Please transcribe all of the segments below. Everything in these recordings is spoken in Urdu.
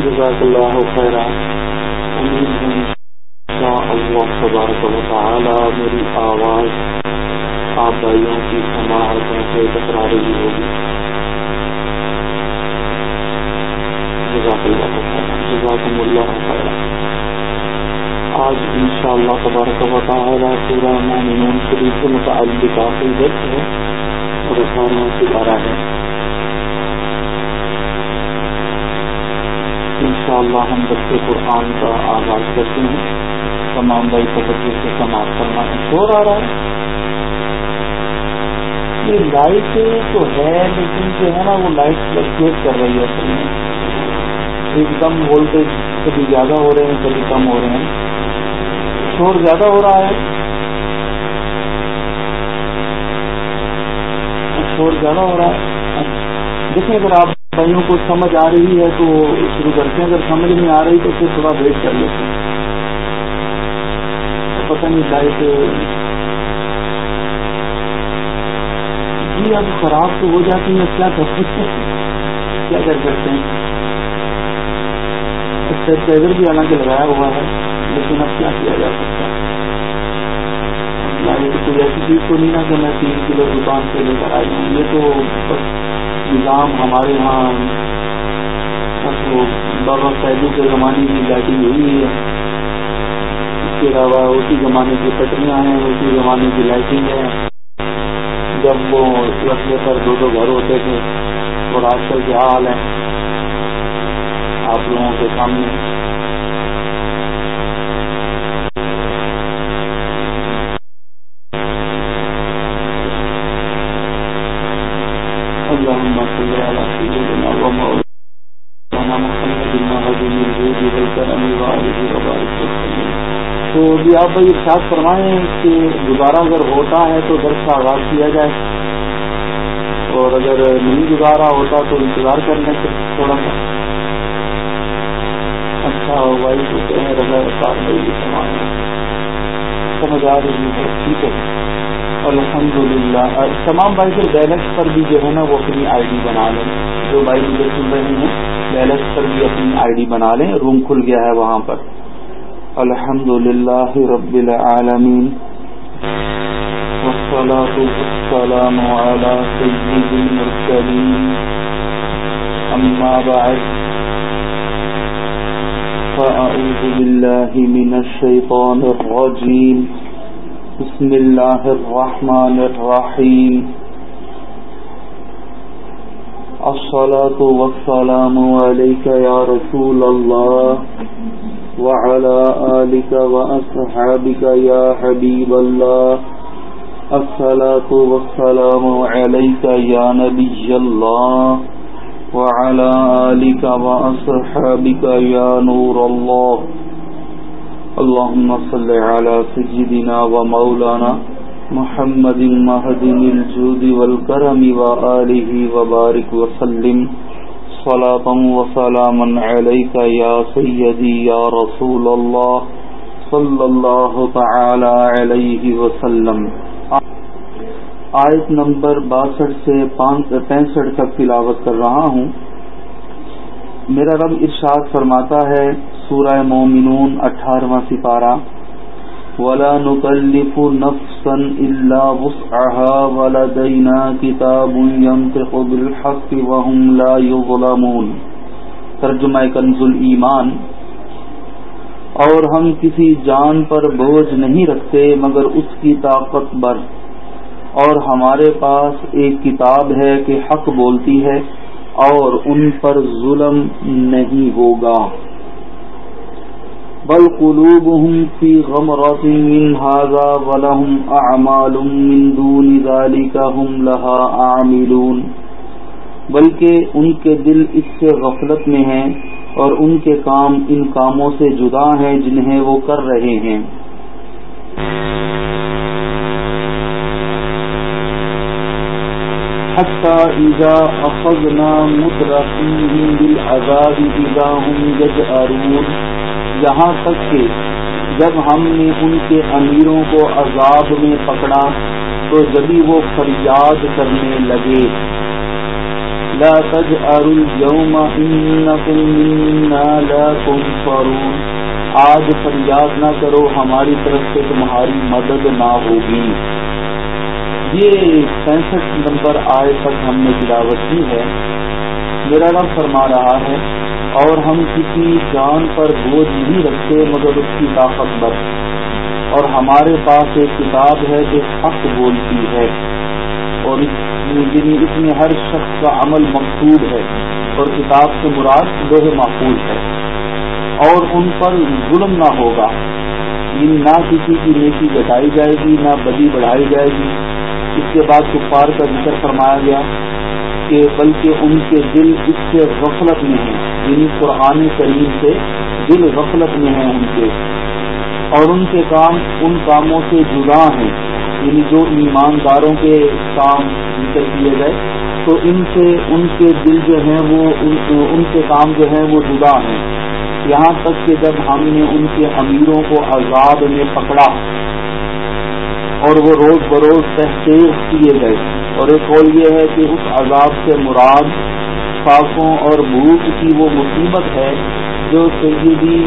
جزاک اللہ خیر امید ہے اللہ تبارک و تعالی میری آواز آپ بھائیوں کی سماعتوں سے ٹکرا رہی ہوگی. جزاک اللہ خیر جزاکم اللہ خیر آج انشاءاللہ تبارک و تعالی سورہ مومنون شریف سے متعلق آخری درس ہے اور اٹھارہواں سپارہ ہے انشاءاللہ ہم درس قرآن کا آغاز کرتے ہیں، تمام بھائی تبدیل سے سماعت کرنا ہے شور آ رہا ہے۔ یہ لائٹ تو ہے، لیکن جو ہے نا وہ لائٹ فلکچویٹ کر رہی ہے۔ اصل میں ایک دم وولٹیج کبھی زیادہ ہو رہے ہیں، کبھی کم ہو رہے ہیں۔ شور زیادہ ہو رہا ہے۔ شور زیادہ ہو رہا ہے۔ دیکھیں اگر آپ بھائیوں کو سمجھ آ رہی ہے تو شروع کرتے ہیں۔ اگر سمجھ نہیں آ رہی تو پھر تھوڑا ویٹ کر لیتے ہیں۔ پتہ نہیں لائٹ جی اب خراب تو ہو جاتی ہے کیا کر سکتے ہیں؟ کیا کر سکتے ہیں؟ سینیٹائزر بھی حالانکہ لگایا ہوا ہے، لیکن اب کیا کیا جا سکتا ہے؟ کوئی ایسی چیز تو نہیں نا کہ میں تین کلو دکان سے لے کر آئی ہوں۔ یہ تو بس نظام ہمارے یہاں بابا سیدو کے زمانے کی لائٹنگ ہوئی ہے۔ اس کے علاوہ اسی زمانے کی پٹریاں ہیں، اسی زمانے کی لائٹنگ ہے۔ جب وہ رستے پر دو دو گھر ہوتے تھے اور آج کل کیا حال ہے آپ لوگوں کے سامنے۔ اللهم صل على سيدنا ومولانا محمد المهدي الجود والكرم وآله وبارك وسلم. تو جی آپ بھائی ارشاد فرمائیں کہ گزارا اگر ہوتا ہے تو درس کا آغاز کیا جائے۔ اور اگر نہیں گزارا ہوتا تو انتظار کرنے سے تھوڑا سا۔ اچھا بھائی تو کہیں رضا ارشاد بھائی بھی سمجھ آ رہی ہے، ٹھیک ہے۔ الحمد للہ تمام بھائی پھر بیلنس پر بھی جو ہے نا وہ اپنی آئی ڈی بنا لیں۔ جو بھائی مجھے سن رہے ہیں بیلنس پر بھی اپنی آئی ڈی بنا لیں۔ روم کھل گیا ہے وہاں پر۔ الحمد لله رب العالمين والصلاة والسلام على سيد المرسلين أما بعد فأعوذ بالله من الشيطان الرجيم بسم الله الرحمن الرحيم. الصلاة والسلام عليك يا رسول الله وعلى آلك وأصحابك يا حبيب الله. الصلاة والسلام عليك يا نبي الله وعلى آلك وأصحابك يا نور الله. اللهم صل على سجدنا ومولانا محمد مهد الجود والكرم وآله وبارك وسلم صلاة وسلاما عليك يا سيدي يا رسول الله صلى الله تعالى عليه وسلم. آیت نمبر باسٹھ سے پینسٹھ تک تلاوت کر رہا ہوں۔ میرا رب ارشاد فرماتا ہے سورہ مومنون، اٹھارہواں سپارہ۔ ولا نكلف نفسا الا وسعها ولدينا كتاب ينطق بالحق وهم لا يظلمون۔ ترجمہ کنز ایمان اور ہم کسی جان پر بوجھ نہیں رکھتے، مگر اس کی طاقت بر۔ اور ہمارے پاس ایک کتاب ہے کہ حق بولتی ہے، اور ان پر ظلم نہیں ہوگا۔ بل قلوبهم في غمرة من هذا ولهم أعمال من دون ذلك هم لها عاملون۔ بلکہ ان کے دل اس سے غفلت میں ہیں اور ان کے کام ان کاموں سے جدا ہیں جنہیں وہ کر رہے ہیں۔ حتى إذا أخذنا مترفين بالعذاب إذا هم يجأرون یہاں تک کہ جب ہم نے ان کے امیروں کو عذاب میں پکڑا تو جبھی وہ فریاد کرنے لگے۔ لا اليوم منا لا تنصرون۔ آج فریاد نہ کرو، ہماری طرف سے تمہاری مدد نہ ہوگی۔ یہ پینسٹھ نمبر آئے تک ہم نے گراوٹ کی ہے۔ میرا رب فرما رہا ہے۔ ہاں۔ اور ہم کسی جان پر بوجھ نہیں رکھتے مگر اس کی طاقت پر اور ہمارے پاس ایک کتاب ہے جو حق بولتی ہے۔ اور یعنی اس میں ہر شخص کا عمل مقصود ہے۔ اور کتاب سے مراد لوہ محفوظ ہے۔ اور ان پر ظلم نہ ہوگا۔ یعنی نہ کسی کی نیکی گٹائی جائے گی، نہ بدی بڑھائی جائے گی۔ اس کے بعد کفار کا ذکر فرمایا گیا۔ کہ بلکہ ان کے دل اس سے غفلت میں ہیں یعنی قرآن کریم سے دل غفلت میں ہیں ان کے۔ اور ان کے کام ان کاموں سے جدا ہیں یعنی جو ایمانداروں کے کام ذکر کیے گئے، تو ان سے، ان کے دل جو ہیں وہ ان کے کام جو ہیں وہ جدا ہیں۔ یہاں تک کہ جب ہم نے ان کے امیروں کو عذاب میں پکڑا اور وہ روز بروز تحقیق کیے گئے اور ایک قول یہ ہے کہ اس عذاب سے مراد صافوں اور بھوک کی وہ مصیبت ہے جو سیدی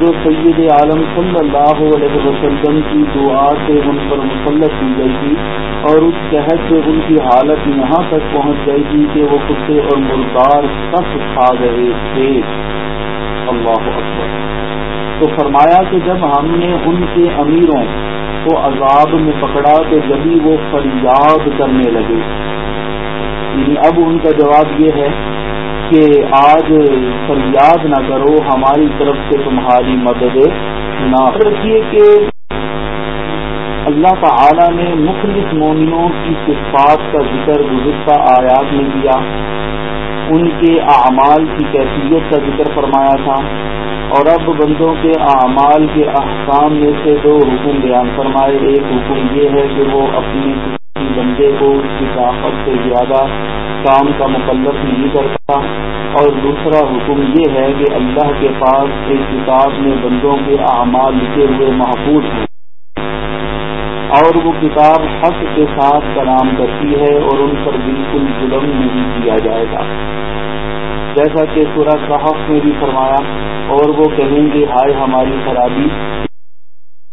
جو سید عالم صلی اللہ علیہ وسلم کی دعا سے ان پر مسلط کی گئی تھی اور اس شہد سے ان کی حالت یہاں تک پہنچ گئی تھی کہ وہ کتے اور مردار سخت کھا گئے تھے۔ اللہ اکبر۔ تو فرمایا کہ جب ہم نے ان کے امیروں کو عذاب میں پکڑا تو جبھی وہ فریاد کرنے لگے۔ یعنی اب ان کا جواب یہ ہے کہ آج فریاد نہ کرو، ہماری طرف سے تمہاری مدد نہ رکھیے کہ اللہ تعالی نے مختلف مومنوں کی صفات کا ذکر گزشتہ آیات میں کیا، ان کے اعمال کی کیفیت کا ذکر فرمایا تھا۔ اور اب بندوں کے اعمال کے احکام میں سے دو حکم بیان فرمائے۔ ایک حکم یہ ہے کہ وہ اپنے کسی بندے کو اس کی طاقت سے زیادہ کام کا مکلف نہیں کرتا۔ اور دوسرا حکم یہ ہے کہ اللہ کے پاس ایک کتاب میں بندوں کے اعمال لکھے ہوئے محفوظ ہیں اور وہ کتاب حق کے ساتھ کلام کرتی ہے اور ان پر بالکل ظلم نہیں کیا جائے گا۔ جیسا کہ سورہ صحف میں بھی فرمایا، اور وہ کہیں گے، ہائے ہماری خرابی،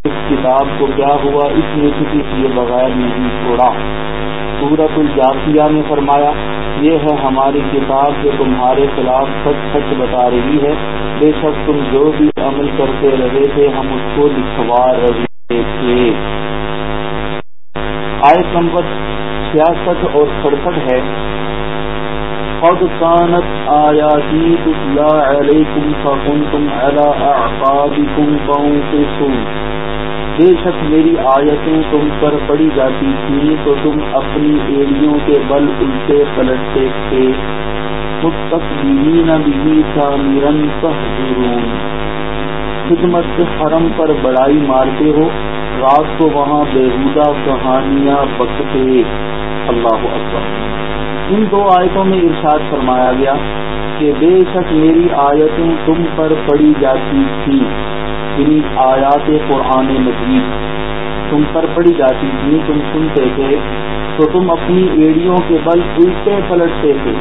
اس کتاب کو کیا ہوا؟ اس نے کسی کے بغیر نہیں چھوڑا۔ سورت الجاسیہ نے فرمایا، یہ ہے ہماری کتاب جو تمہارے خلاف سچ سچ بتا رہی ہے۔ بے شک تم جو بھی عمل کرتے رہے تھے، ہم اس کو لکھوا رہے تھے۔ آئے نمبر سیاست اور سڑسٹھ ہے قد كانت آياتي تتلى عليكم فكنتم على أعقابكم تنقصون بے شک میری آیتیں تم پر پڑی جاتی تھی تو تم اپنی ایڑیوں کے بل الٹے پلٹتے تھے. خدمت حرم پر بڑائی مارتے ہو، رات کو وہاں بےحدہ کہانیاں بکتے. اللہ اکبر. ان دو آیتوں میں ارشاد فرمایا گیا کہ بے شک میری آیتیں تم پر پڑی جاتی تھی یعنی آیات قرآن مجید۔ تم پر پڑی جاتی تھی تم سنتے تھے، تو تم اپنی ایڑیوں کے بل الٹے پلٹتے تھے۔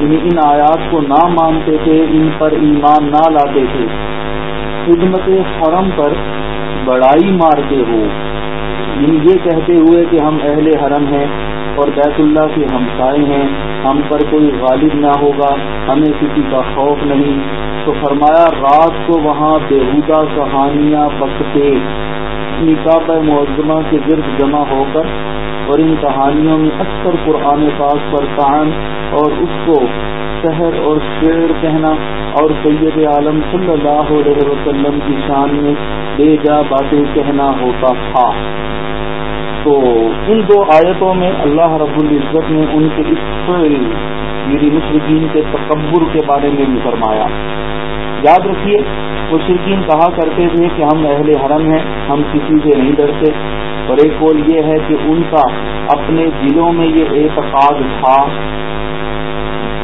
یعنی ان آیات کو نہ مانتے تھے، ان پر ایمان نہ لاتے تھے۔ خدمت حرم پر بڑائی مارتے ہو۔ یعنی یہ کہتے ہوئے کہ ہم اہل حرم ہیں اور بیت اللہ کے ہمسائے ہیں، ہم پر کوئی غالب نہ ہوگا، ہمیں کسی کا خوف نہیں۔ تو فرمایا، رات کو وہاں بےحدہ کہانیاں بکتے نکاب معظمہ کے گرد جمع ہو کر، اور ان کہانیوں میں اکثر قرآن پاک پر کان اور اس کو شہر اور شیر کہنا اور سید عالم صلی اللہ علیہ وسلم کی شان میں بے جا باتیں کہنا ہوتا تھا۔ تو ان دو آیتوں میں اللہ رب العزت نے ان کے اس میری مشرقین کے تکبر کے بارے میں بھی فرمایا۔ یاد رکھیے مشرقین کہا کرتے تھے کہ ہم اہل حرم ہیں، ہم کسی سے نہیں ڈرتے۔ اور ایک قول یہ ہے کہ ان کا اپنے دلوں میں یہ اعتقاد تھا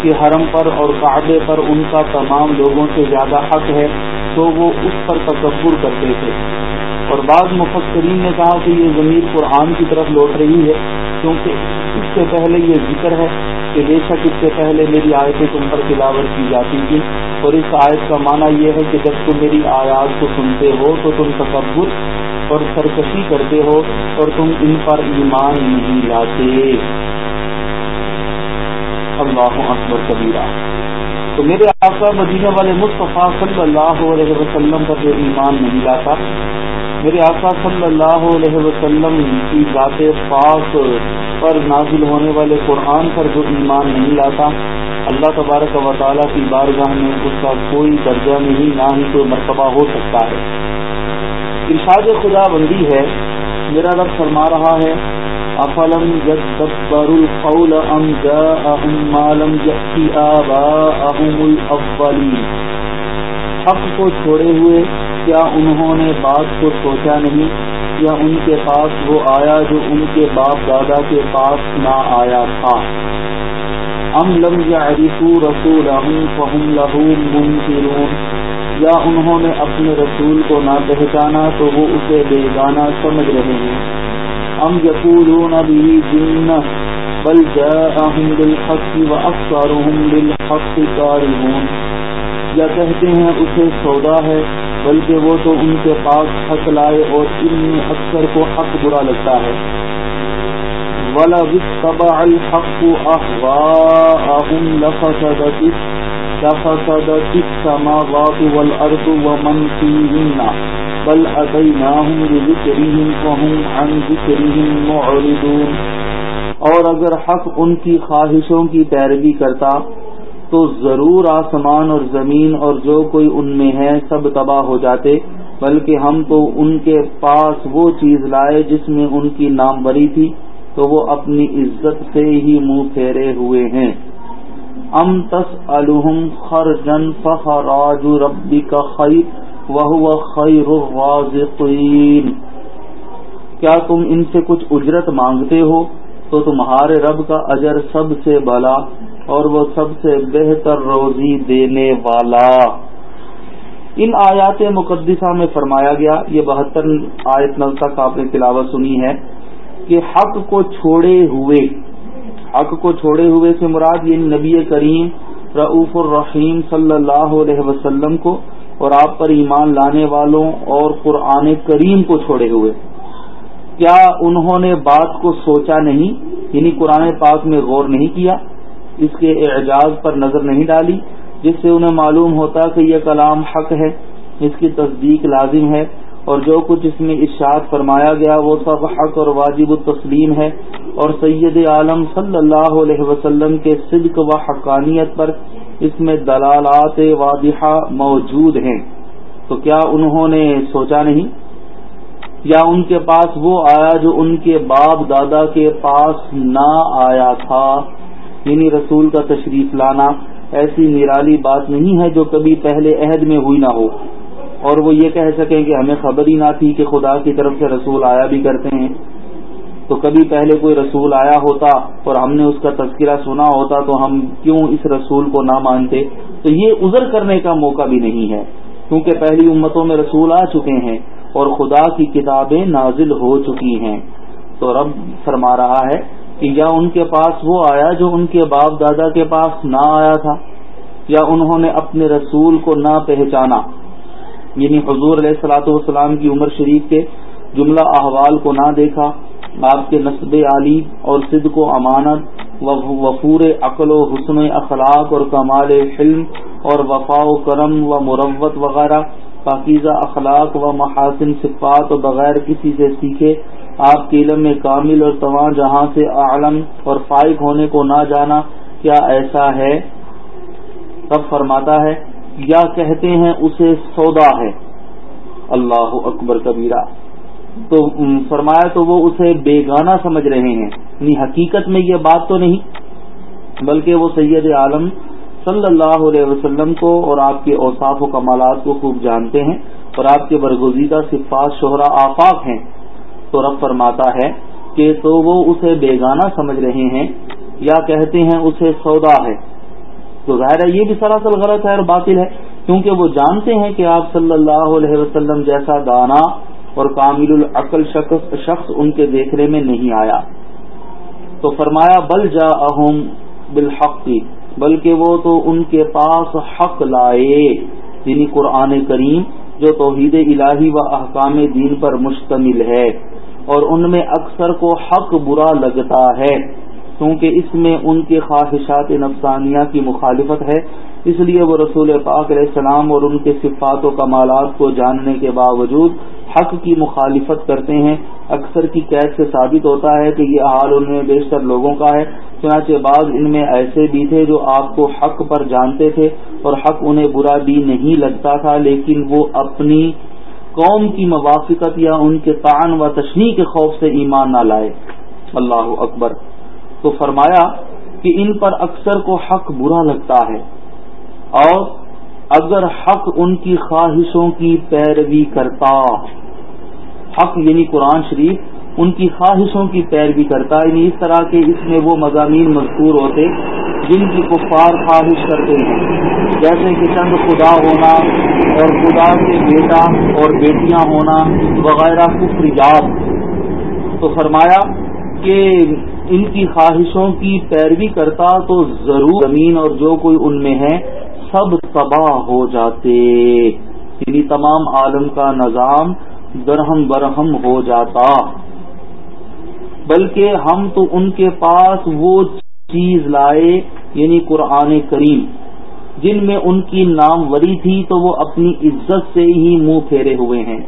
کہ حرم پر اور کعبے پر ان کا تمام لوگوں سے زیادہ حق ہے، تو وہ اس پر تصور کرتے تھے۔ اور بعض مفسرین نے کہا کہ یہ ضمیر قرآن کی طرف لوٹ رہی ہے، کیونکہ اس سے پہلے یہ ذکر ہے کہ بے شک اس سے پہلے میری آیتیں تم پر تلاوت کی جاتی تھی اور اس آیت کا معنی یہ ہے کہ جب تم میری آیات کو سنتے ہو تو تم تکبر اور سرکشی کرتے ہو اور تم ان پر ایمان نہیں لاتے۔ اللہ اکبر کبیرہ۔ تو میرے آقا مدینہ والے مصطفیٰ صلی اللہ علیہ وسلم پر جو ایمان نہیں لاتا میرے آقا صلی اللہ علیہ وسلم کی ذات پاک پر نازل ہونے والے قرآن پر جو ایمان نہیں لاتا، اللہ تبارک و تعالیٰ کی بارگاہ میں اس کا کوئی درجہ نہیں، نہ ہی کوئی مرتبہ ہو سکتا ہے۔ ارشاد خدا بندی ہے، میرا رب فرما رہا ہے، افلم القول ام جاءهم ما لم يأتي آباءهم الاولين حق کو چھوڑے ہوئے کیا انہوں نے بات کو سوچا نہیں یا ان کے پاس وہ آیا جو ان کے باپ دادا کے پاس نہ آیا تھا؟ ام لم يعرفوا رسولهم فهم له منكرون یا انہوں نے اپنے رسول کو نہ پہچانا تو وہ اسے بیگانہ سمجھ رہے ہیں۔ ام یقولون به جنہ، بل جاءهم بالحق واکثرهم بالحق کارهون یا کہتے ہیں اسے سودا ہے بلکہ وہ تو ان کے پاس حق لائے اور ان میں اکثر کو حق برا لگتا ہے۔ ولا الحق لفسدت لفسدت السماوات ومن فيهن بل اتیناہم بذکرہم فہم عن ذکرہم معرضون۔ اور اگر حق ان کی خواہشوں کی پیروی کرتا تو ضرور آسمان اور زمین اور جو کوئی ان میں ہے سب تباہ ہو جاتے، بلکہ ہم تو ان کے پاس وہ چیز لائے جس میں ان کی نام بری تھی، تو وہ اپنی عزت سے ہی منہ پھیرے ہوئے ہیں۔ ام تس الحم خرجن فخراج ربی کا خیر وہ خیر الرازقین۔ کیا تم ان سے کچھ اجرت مانگتے ہو؟ تو تمہارے رب کا اجر سب سے بلا اور وہ سب سے بہتر روزی دینے والا۔ ان آیات مقدسہ میں فرمایا گیا، یہ بہتر آیت نل تک آپ نے تلاوت سنی ہے، کہ حق کو چھوڑے ہوئے، حق کو چھوڑے ہوئے سے مراد یہ نبی کریم رعف الرحیم صلی اللہ علیہ وسلم کو اور آپ پر ایمان لانے والوں اور قرآن کریم کو چھوڑے ہوئے۔ کیا انہوں نے بات کو سوچا نہیں؟ یعنی قرآن پاک میں غور نہیں کیا۔ اس کے اعجاز پر نظر نہیں ڈالی، جس سے انہیں معلوم ہوتا کہ یہ کلام حق ہے، اس کی تصدیق لازم ہے، اور جو کچھ اس میں ارشاد فرمایا گیا وہ سب حق اور واجب التسلیم ہے، اور سید عالم صلی اللہ علیہ وسلم کے صدق و حقانیت پر اس میں دلالات واضحہ موجود ہیں۔ تو کیا انہوں نے سوچا نہیں؟ یا ان کے پاس وہ آیا جو ان کے باپ دادا کے پاس نہ آیا تھا؟ یعنی رسول کا تشریف لانا ایسی نرالی بات نہیں ہے جو کبھی پہلے عہد میں ہوئی نہ ہو۔ اور وہ یہ کہہ سکیں کہ ہمیں خبر ہی نہ تھی کہ خدا کی طرف سے رسول آیا بھی کرتے ہیں۔ تو کبھی پہلے کوئی رسول آیا ہوتا اور ہم نے اس کا تذکرہ سنا ہوتا تو ہم کیوں اس رسول کو نہ مانتے؟ تو یہ عذر کرنے کا موقع بھی نہیں ہے۔ کیونکہ پہلی امتوں میں رسول آ چکے ہیں اور خدا کی کتابیں نازل ہو چکی ہیں۔ تو رب فرما رہا ہے کہ یا ان کے پاس وہ آیا جو ان کے باپ دادا کے پاس نہ آیا تھا، یا انہوں نے اپنے رسول کو نہ پہچانا۔ یعنی حضور علیہ السلاۃ والسلام کی عمر شریف کے جملہ احوال کو نہ دیکھا، آپ کے نصب علی اور صدق و امانت وفور عقل و حسن اخلاق اور کمال حلم اور وفا و کرم و مروت وغیرہ، پاکیزہ اخلاق و محاسن صفات و بغیر کسی سے سیکھے آپ کے علم میں کامل اور تواں جہاں سے عالم اور فائق ہونے کو نہ جانا کیا ایسا ہے؟ تب فرماتا ہے، یا کہتے ہیں اسے سودا ہے۔ اللہ اکبر کبیرہ۔ تو فرمایا تو وہ اسے بیگانہ سمجھ رہے ہیں۔ یعنی حقیقت میں یہ بات تو نہیں، بلکہ وہ سید عالم صلی اللہ علیہ وسلم کو اور آپ کے اوصاف و کمالات کو خوب جانتے ہیں اور آپ کے برگزیدہ صفات، شہرا، آفاق ہیں۔ تو رب فرماتا ہے کہ تو وہ اسے بیگانہ سمجھ رہے ہیں یا کہتے ہیں اسے سودا ہے۔ تو ظاہر ہے یہ بھی سراسر غلط ہے اور باطل ہے، کیونکہ وہ جانتے ہیں کہ آپ صلی اللہ علیہ وسلم جیسا دانا اور کامل العقل شخص شخص ان کے دیکھنے میں نہیں آیا۔ تو فرمایا، بل جا اہم بالحق، بلکہ وہ تو ان کے پاس حق لائے یعنی قرآن کریم جو توحید الہی و احکام دین پر مشتمل ہے۔ اور ان میں اکثر کو حق برا لگتا ہے، کیونکہ اس میں ان کے خواہشات نفسانیہ کی مخالفت ہے۔ اس لیے وہ رسول پاک علیہ السلام اور ان کے صفات و کمالات کو جاننے کے باوجود حق کی مخالفت کرتے ہیں۔ اکثر کی قید سے ثابت ہوتا ہے کہ یہ حال ان میں بیشتر لوگوں کا ہے، چنانچہ بعض ان میں ایسے بھی تھے جو آپ کو حق پر جانتے تھے اور حق انہیں برا بھی نہیں لگتا تھا، لیکن وہ اپنی قوم کی موافقت یا ان کے تعان و تشنی کے خوف سے ایمان نہ لائے۔ اللہ اکبر۔ تو فرمایا کہ ان پر اکثر کو حق برا لگتا ہے۔ اور اگر حق ان کی خواہشوں کی پیروی کرتا۔ حق یعنی قرآن شریف ان کی خواہشوں کی پیروی کرتا۔ یعنی اس طرح کے اس میں وہ مضامین مذکور ہوتے جن کی کفار خواہش کرتے ہیں۔ جیسے کہ چند خدا ہونا اور خدا کے بیٹا اور بیٹیاں ہونا وغیرہ کفریات تو فرمایا کہ ان کی خواہشوں کی پیروی کرتا تو ضرور زمین اور جو کوئی ان میں ہے سب تباہ ہو جاتے۔ یعنی تمام عالم کا نظام درہم برہم ہو جاتا۔ بلکہ ہم تو ان کے پاس وہ چیز لائے یعنی قرآن کریم۔ جن میں ان کی نام وری تھی تو وہ اپنی عزت سے ہی منہ پھیرے ہوئے ہیں۔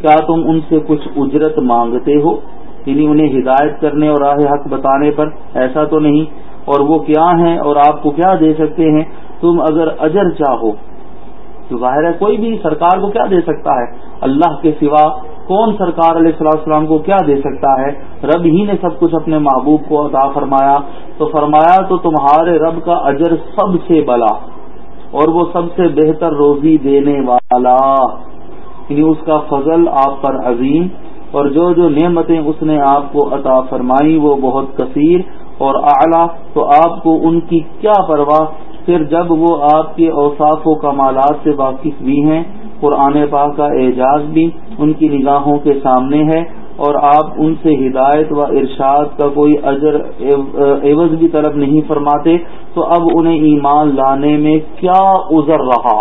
کیا تم ان سے کچھ اجرت مانگتے ہو؟ یعنی انہیں ہدایت کرنے اور راہ حق بتانے پر؟ ایسا تو نہیں۔ اور وہ کیا ہیں اور آپ کو کیا دے سکتے ہیں؟ تم اگر اجر چاہو۔ تو ظاہر ہے کوئی بھی سرکار کو کیا دے سکتا ہے؟ اللہ کے سوا کون سرکار علیہ السلام السلام کو کیا دے سکتا ہے؟ رب ہی نے سب کچھ اپنے محبوب کو عطا فرمایا۔ تو فرمایا تو تمہارے رب کا اجر سب سے بلا۔ اور وہ سب سے بہتر روزی دینے والا۔ یعنی اس کا فضل آپ پر عظیم، اور جو جو نعمتیں اس نے آپ کو عطا فرمائی وہ بہت کثیر اور اعلیٰ۔ تو آپ کو ان کی کیا پرواہ؟ پھر جب وہ آپ کے اوصاف و کمالات سے واقف بھی ہیں، قرآن پاک کا اعجاز بھی ان کی نگاہوں کے سامنے ہے۔ اور آپ ان سے ہدایت و ارشاد کا کوئی اجر عوض بھی طلب نہیں فرماتے، تو اب انہیں ایمان لانے میں کیا عذر رہا؟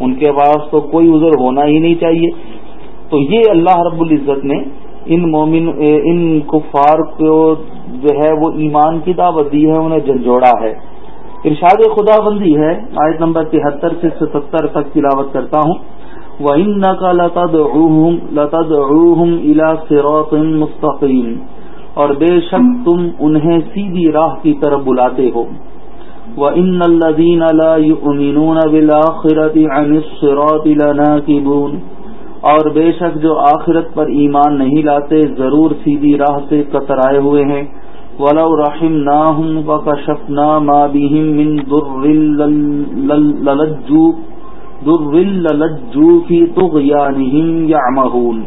ان کے پاس تو کوئی عذر ہونا ہی نہیں چاہیے۔ تو یہ اللہ رب العزت نے ان مومن، ان کفار کو جو ہے وہ ایمان کی دعوت دی ہے، انہیں جھنجھوڑا ہے۔ ارشاد خدا بندی ہے، آیت نمبر تہتر سے ستر تک تلاوت کرتا ہوں۔ وہ ان کا لتا الا سروت مستقیم اور بے شک تم انہیں سیدھی راہ کی طرف بلاتے ہو۔ وہ ان الدین اللہ بلاخرتی کی بون اور بے شک جو آخرت پر ایمان نہیں لاتے، ضرور سیدھی راہ سے کترائے ہوئے ہیں۔ ولو رحم نہ ہوں کشف نہ ماں من کی تغیانہم یعمہون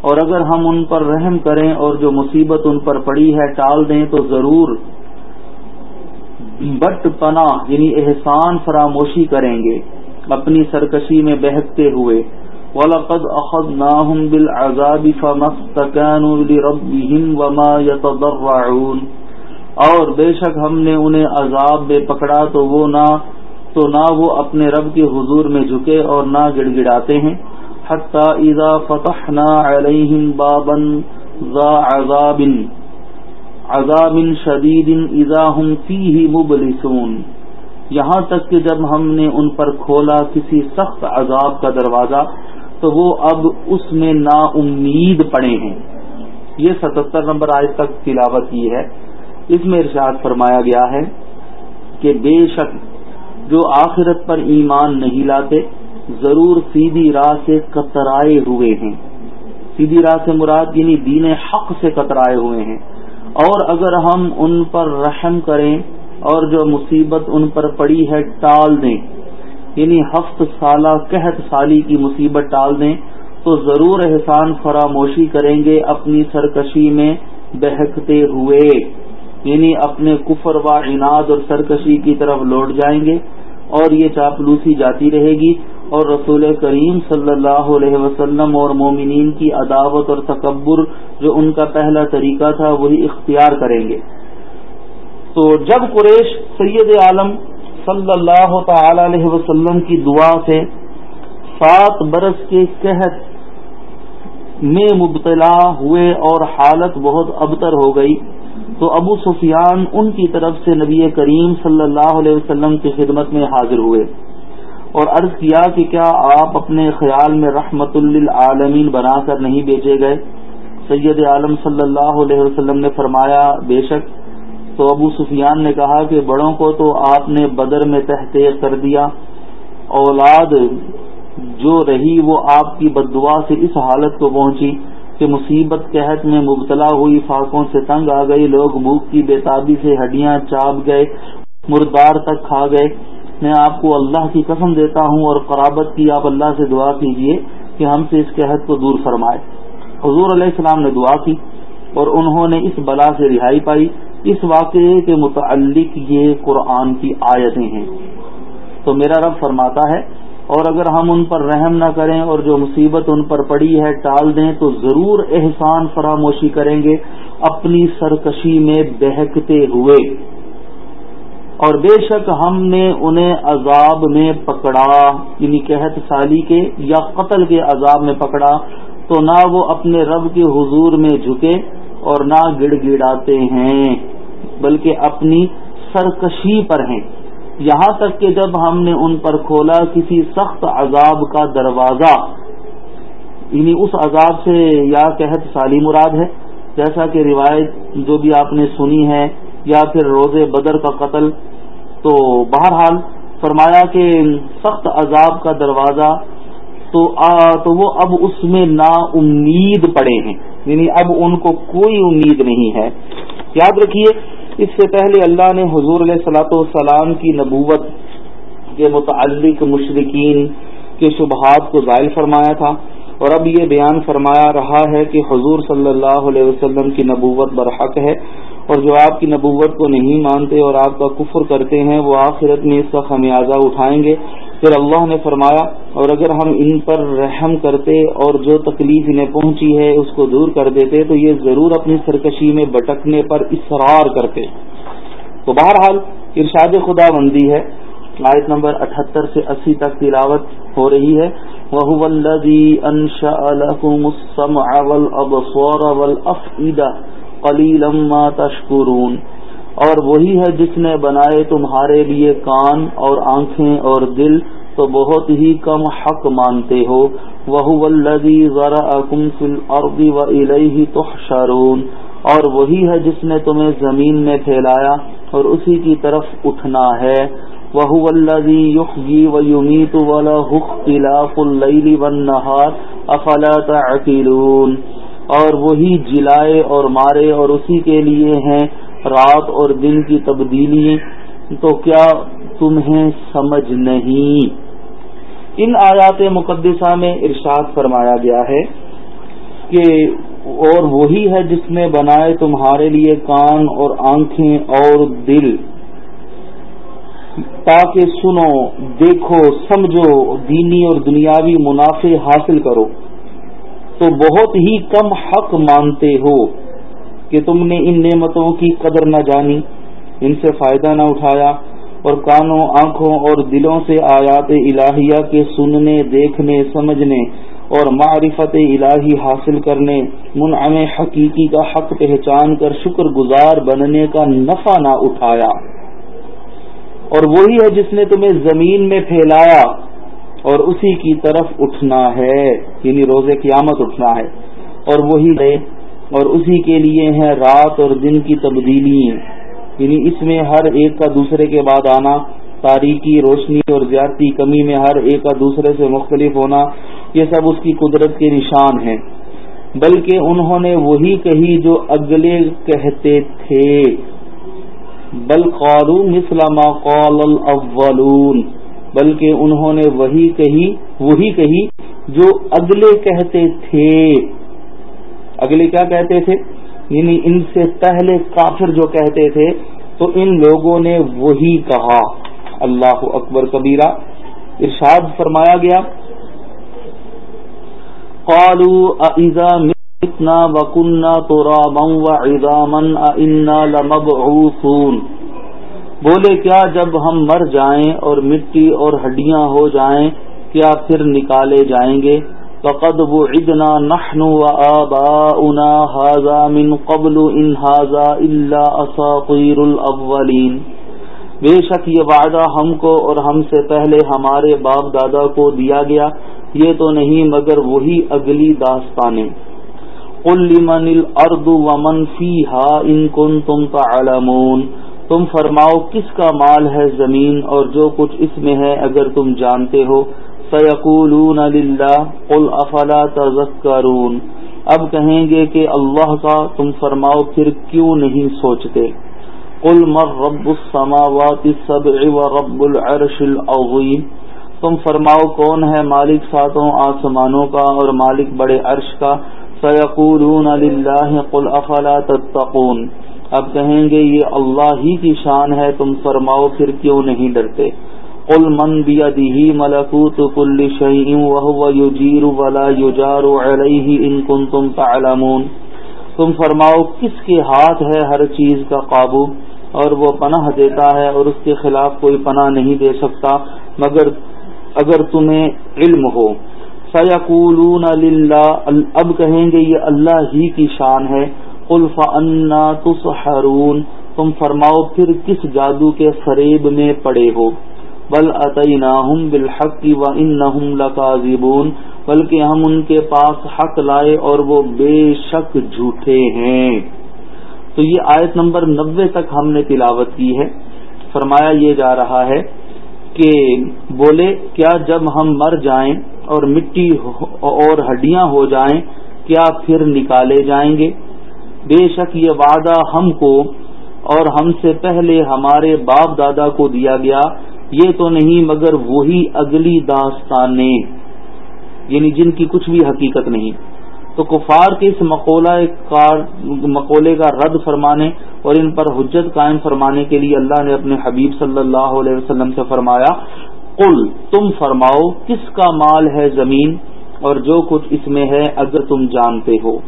اور اگر ہم ان پر رحم کریں اور جو مصیبت ان پر پڑی ہے ٹال دیں تو ضرور بٹ پناہ یعنی احسان فراموشی کریں گے، اپنی سرکشی میں بہکتے ہوئے۔ وَلَقَدْ أَخَذْنَاهُمْ بِالْعَذَابِ فَمَسْتَكَانُوا لِرَبِّهِمْ وَمَا يَتَضَرَّعُونَ۔ اور بے شک ہم نے انہیں عذاب بے پکڑا تو وہ نہ تو نہ وہ اپنے رب کے حضور میں جھکے اور نہ گڑ گڑاتے ہیں۔ حتی اذا فتحنا علیہم بابا ذا عذاب عذاب شدید اذا ہم فیہ مبلسون۔ یہاں تک کہ جب ہم نے ان پر کھولا کسی سخت عذاب کا دروازہ، تو وہ اب اس میں نا امید پڑے ہیں۔ یہ ستہتر نمبر آج تک تلاوت کی ہے۔ اس میں ارشاد فرمایا گیا ہے کہ بے شک جو آخرت پر ایمان نہیں لاتے، ضرور سیدھی راہ سے کترائے ہوئے ہیں۔ سیدھی راہ سے مراد یعنی دین حق سے کترائے ہوئے ہیں۔ اور اگر ہم ان پر رحم کریں اور جو مصیبت ان پر پڑی ہے ٹال دیں یعنی ہفت سالہ، قحط سالی کی مصیبت ٹال دیں، تو ضرور احسان فراموشی کریں گے اپنی سرکشی میں بہکتے ہوئے۔ یعنی اپنے کفر و عناد اور سرکشی کی طرف لوٹ جائیں گے۔ اور یہ چاپلوسی جاتی رہے گی اور رسول کریم صلی اللہ علیہ وسلم اور مومنین کی عداوت اور تکبر جو ان کا پہلا طریقہ تھا وہی اختیار کریں گے۔ تو جب قریش سید عالم صلی اللہ تعالی علیہ وسلم کی دعا سے سات برس کے قحط میں مبتلا ہوئے اور حالت بہت ابتر ہو گئی۔ تو ابو سفیان ان کی طرف سے نبی کریم صلی اللہ علیہ وسلم کی خدمت میں حاضر ہوئے اور عرض کیا کہ کیا آپ اپنے خیال میں رحمت للعالمین بنا کر نہیں بیچے گئے؟ سید عالم صلی اللہ علیہ وسلم نے فرمایا، بے شک۔ تو ابو سفیان نے کہا کہ بڑوں کو تو آپ نے بدر میں تحقیق کر دیا۔ اولاد جو رہی وہ آپ کی بدعا سے اس حالت کو پہنچی۔ کہ مصیبت قحط میں مبتلا ہوئی، فاقوں سے تنگ آ گئی لوگ بھوک کی بےتابی سے ہڈیاں چاپ گئے، مردار تک کھا گئے۔ میں آپ کو اللہ کی قسم دیتا ہوں اور قرابت کی آپ اللہ سے دعا کیجیے کہ ہم سے اس قحط کو دور فرمائے۔ حضور علیہ السلام نے دعا کی اور انہوں نے اس بلا سے رہائی پائی۔ اس واقعے کے متعلق یہ قرآن کی آیتیں ہیں۔ تو میرا رب فرماتا ہے اور اگر ہم ان پر رحم نہ کریں اور جو مصیبت ان پر پڑی ہے ٹال دیں تو ضرور احسان فراموشی کریں گے اپنی سرکشی میں بہکتے ہوئے۔ اور بے شک ہم نے انہیں عذاب میں پکڑا یعنی قحط سالی کے یا قتل کے عذاب میں پکڑا، تو نہ وہ اپنے رب کے حضور میں جھکے اور نہ گڑ گڑاتے ہیں، بلکہ اپنی سرکشی پر ہیں۔ یہاں تک کہ جب ہم نے ان پر کھولا کسی سخت عذاب کا دروازہ یعنی اس عذاب سے یا کہت سالی مراد ہے، جیسا کہ روایت جو بھی آپ نے سنی ہے، یا پھر روز بدر کا قتل، تو بہرحال فرمایا کہ سخت عذاب کا دروازہ تو تو وہ اب اس میں نا امید پڑے ہیں یعنی اب ان کو کوئی امید نہیں ہے۔ یاد رکھیے اس سے پہلے اللہ نے حضور علیہ صلاۃ والسلام کی نبوت کے متعلق مشرقین کے شبہات کو ظاہر فرمایا تھا اور اب یہ بیان فرمایا رہا ہے کہ حضور صلی اللہ علیہ وسلم کی نبوت برحق ہے اور جو آپ کی نبوت کو نہیں مانتے اور آپ کا کفر کرتے ہیں، وہ آخرت میں اس کا خمیازہ اٹھائیں گے۔ پھر اللہ نے فرمایا، اور اگر ہم ان پر رحم کرتے اور جو تکلیف انہیں پہنچی ہے، اس کو دور کر دیتے، تو یہ ضرور اپنی سرکشی میں بٹکنے پر اصرار کرتے۔ تو بہرحال، ارشاد خدا بندی ہے۔ آیت نمبر اٹھہتر سے اسی تک تلاوت ہو رہی ہے۔ قلیل وہ تشکرون۔ اور وہی ہے جس نے بنائے تمہارے لیے کان اور آنکھیں اور دل، تو بہت ہی کم حق مانتے ہو۔ وہ ذرا عربی و الہی تحشرون۔ اور وہی ہے جس نے تمہیں زمین میں پھیلایا اور اسی کی طرف اٹھنا ہے۔ وہ الذي يحيي ويميت وله اختلاف الليل والنهار افلا تعقلون۔ اور وہی جلائے اور مارے اور اسی کے لیے ہیں رات اور دن کی تبدیلی، تو کیا تمہیں سمجھ نہیں؟ ان آیات مقدسہ میں ارشاد فرمایا گیا ہے کہ اور وہی ہے جس نے بنائے تمہارے لیے کان اور آنکھیں اور دل۔ تاکہ سنو، دیکھو، سمجھو، دینی اور دنیاوی منافع حاصل کرو۔ تو بہت ہی کم حق مانتے ہو کہ تم نے ان نعمتوں کی قدر نہ جانی، ان سے فائدہ نہ اٹھایا، اور کانوں، آنکھوں اور دلوں سے آیات الہیہ کے سننے، دیکھنے، سمجھنے اور معرفت الہی حاصل کرنے، منعم حقیقی کا حق پہچان کر شکر گزار بننے کا نفع نہ اٹھایا۔ اور وہی ہے جس نے تمہیں زمین میں پھیلایا۔ اور اسی کی طرف اٹھنا ہے یعنی روز قیامت اٹھنا ہے۔ اور وہی اور اسی کے لیے ہیں رات اور دن کی تبدیلی۔ یعنی اس میں ہر ایک کا دوسرے کے بعد آنا تاریخی روشنی اور زیادتی، کمی میں ہر ایک کا دوسرے سے مختلف ہونا، یہ سب اس کی قدرت کے نشان ہیں۔ بلکہ انہوں نے وہی کہی جو اگلے کہتے تھے۔ بل قالو مسلم قال الاولون۔ بلکہ انہوں نے وہی کہی وہی کہی جو اگلے کہتے تھے۔ اگلے کیا کہتے تھے؟ یعنی ان سے پہلے کافر جو کہتے تھے، تو ان لوگوں نے وہی کہا۔ اللہ اکبر کبیرہ، ارشاد فرمایا گیا۔ قالوا اذا متنا وكنا ترابا وعظاما انا لمبعوثون۔ بولے، کیا جب ہم مر جائیں اور مٹی اور ہڈیاں ہو جائیں، کیا پھر نکالے جائیں گے؟ فقد وعدنا نحن وآباؤنا هذا من قبل ان هذا الا اساطیر الاولین بے شک یہ وعدہ ہم کو اور ہم سے پہلے ہمارے باپ دادا کو دیا گیا۔ یہ تو نہیں، مگر وہی اگلی داستانیں۔ قل لمن الارض ومن فيها ان كنتم تعلمون۔ تم فرماؤ کس کا مال ہے زمین اور جو کچھ اس میں ہے اگر تم جانتے ہو؟ سیقولون للہ، قل افلا تذکرون۔ اب کہیں گے کہ اللہ کا تم فرماؤ، پھر کیوں نہیں سوچتے؟ قل مر رب السماوات السبع و رب العرش العظیم۔ تم فرماؤ، کون ہے مالک ساتوں آسمانوں کا اور مالک بڑے عرش کا؟ سیقولون للہ، قل افلا تتقون۔ اب کہیں گے، یہ اللہ ہی کی شان ہے، تم فرماؤ پھر کیوں نہیں ڈرتے؟ قل من بیدہ ملکوت کل شیء وهو یجیر ولا یجار علیہ ان کنتم تعلمون۔ تم فرماؤ کس کے ہاتھ ہے ہر چیز کا قابو؟ اور وہ پناہ دیتا ہے اور اس کے خلاف کوئی پناہ نہیں دے سکتا، مگر اگر تمہیں علم ہو۔ سیقولون للہ اب کہیں گے، یہ اللہ ہی کی شان ہے۔ فانا تسحرون تم فرماؤ پھر کس جادو کے فریب میں پڑے ہو؟ بل اتیناہم بالحق وانہم لکاذبون بلکہ ہم ان کے پاس حق لائے اور وہ بے شک جھوٹے ہیں۔ تو یہ آیت نمبر نبے تک ہم نے تلاوت کی ہے۔ فرمایا یہ جا رہا ہے کہ بولے، کیا جب ہم مر جائیں اور مٹی اور ہڈیاں ہو جائیں، کیا پھر نکالے جائیں گے؟ بے شک یہ وعدہ ہم کو اور ہم سے پہلے ہمارے باپ دادا کو دیا گیا، یہ تو نہیں مگر وہی اگلی داستانیں یعنی جن کی کچھ بھی حقیقت نہیں۔ تو کفار کے اس مقولے کا رد فرمانے اور ان پر حجت قائم فرمانے کے لیے اللہ نے اپنے حبیب صلی اللہ علیہ وسلم سے فرمایا، قل تم فرماؤ، کس کا مال ہے زمین؟ اور جو کچھ اس میں ہے اگر تم جانتے ہو۔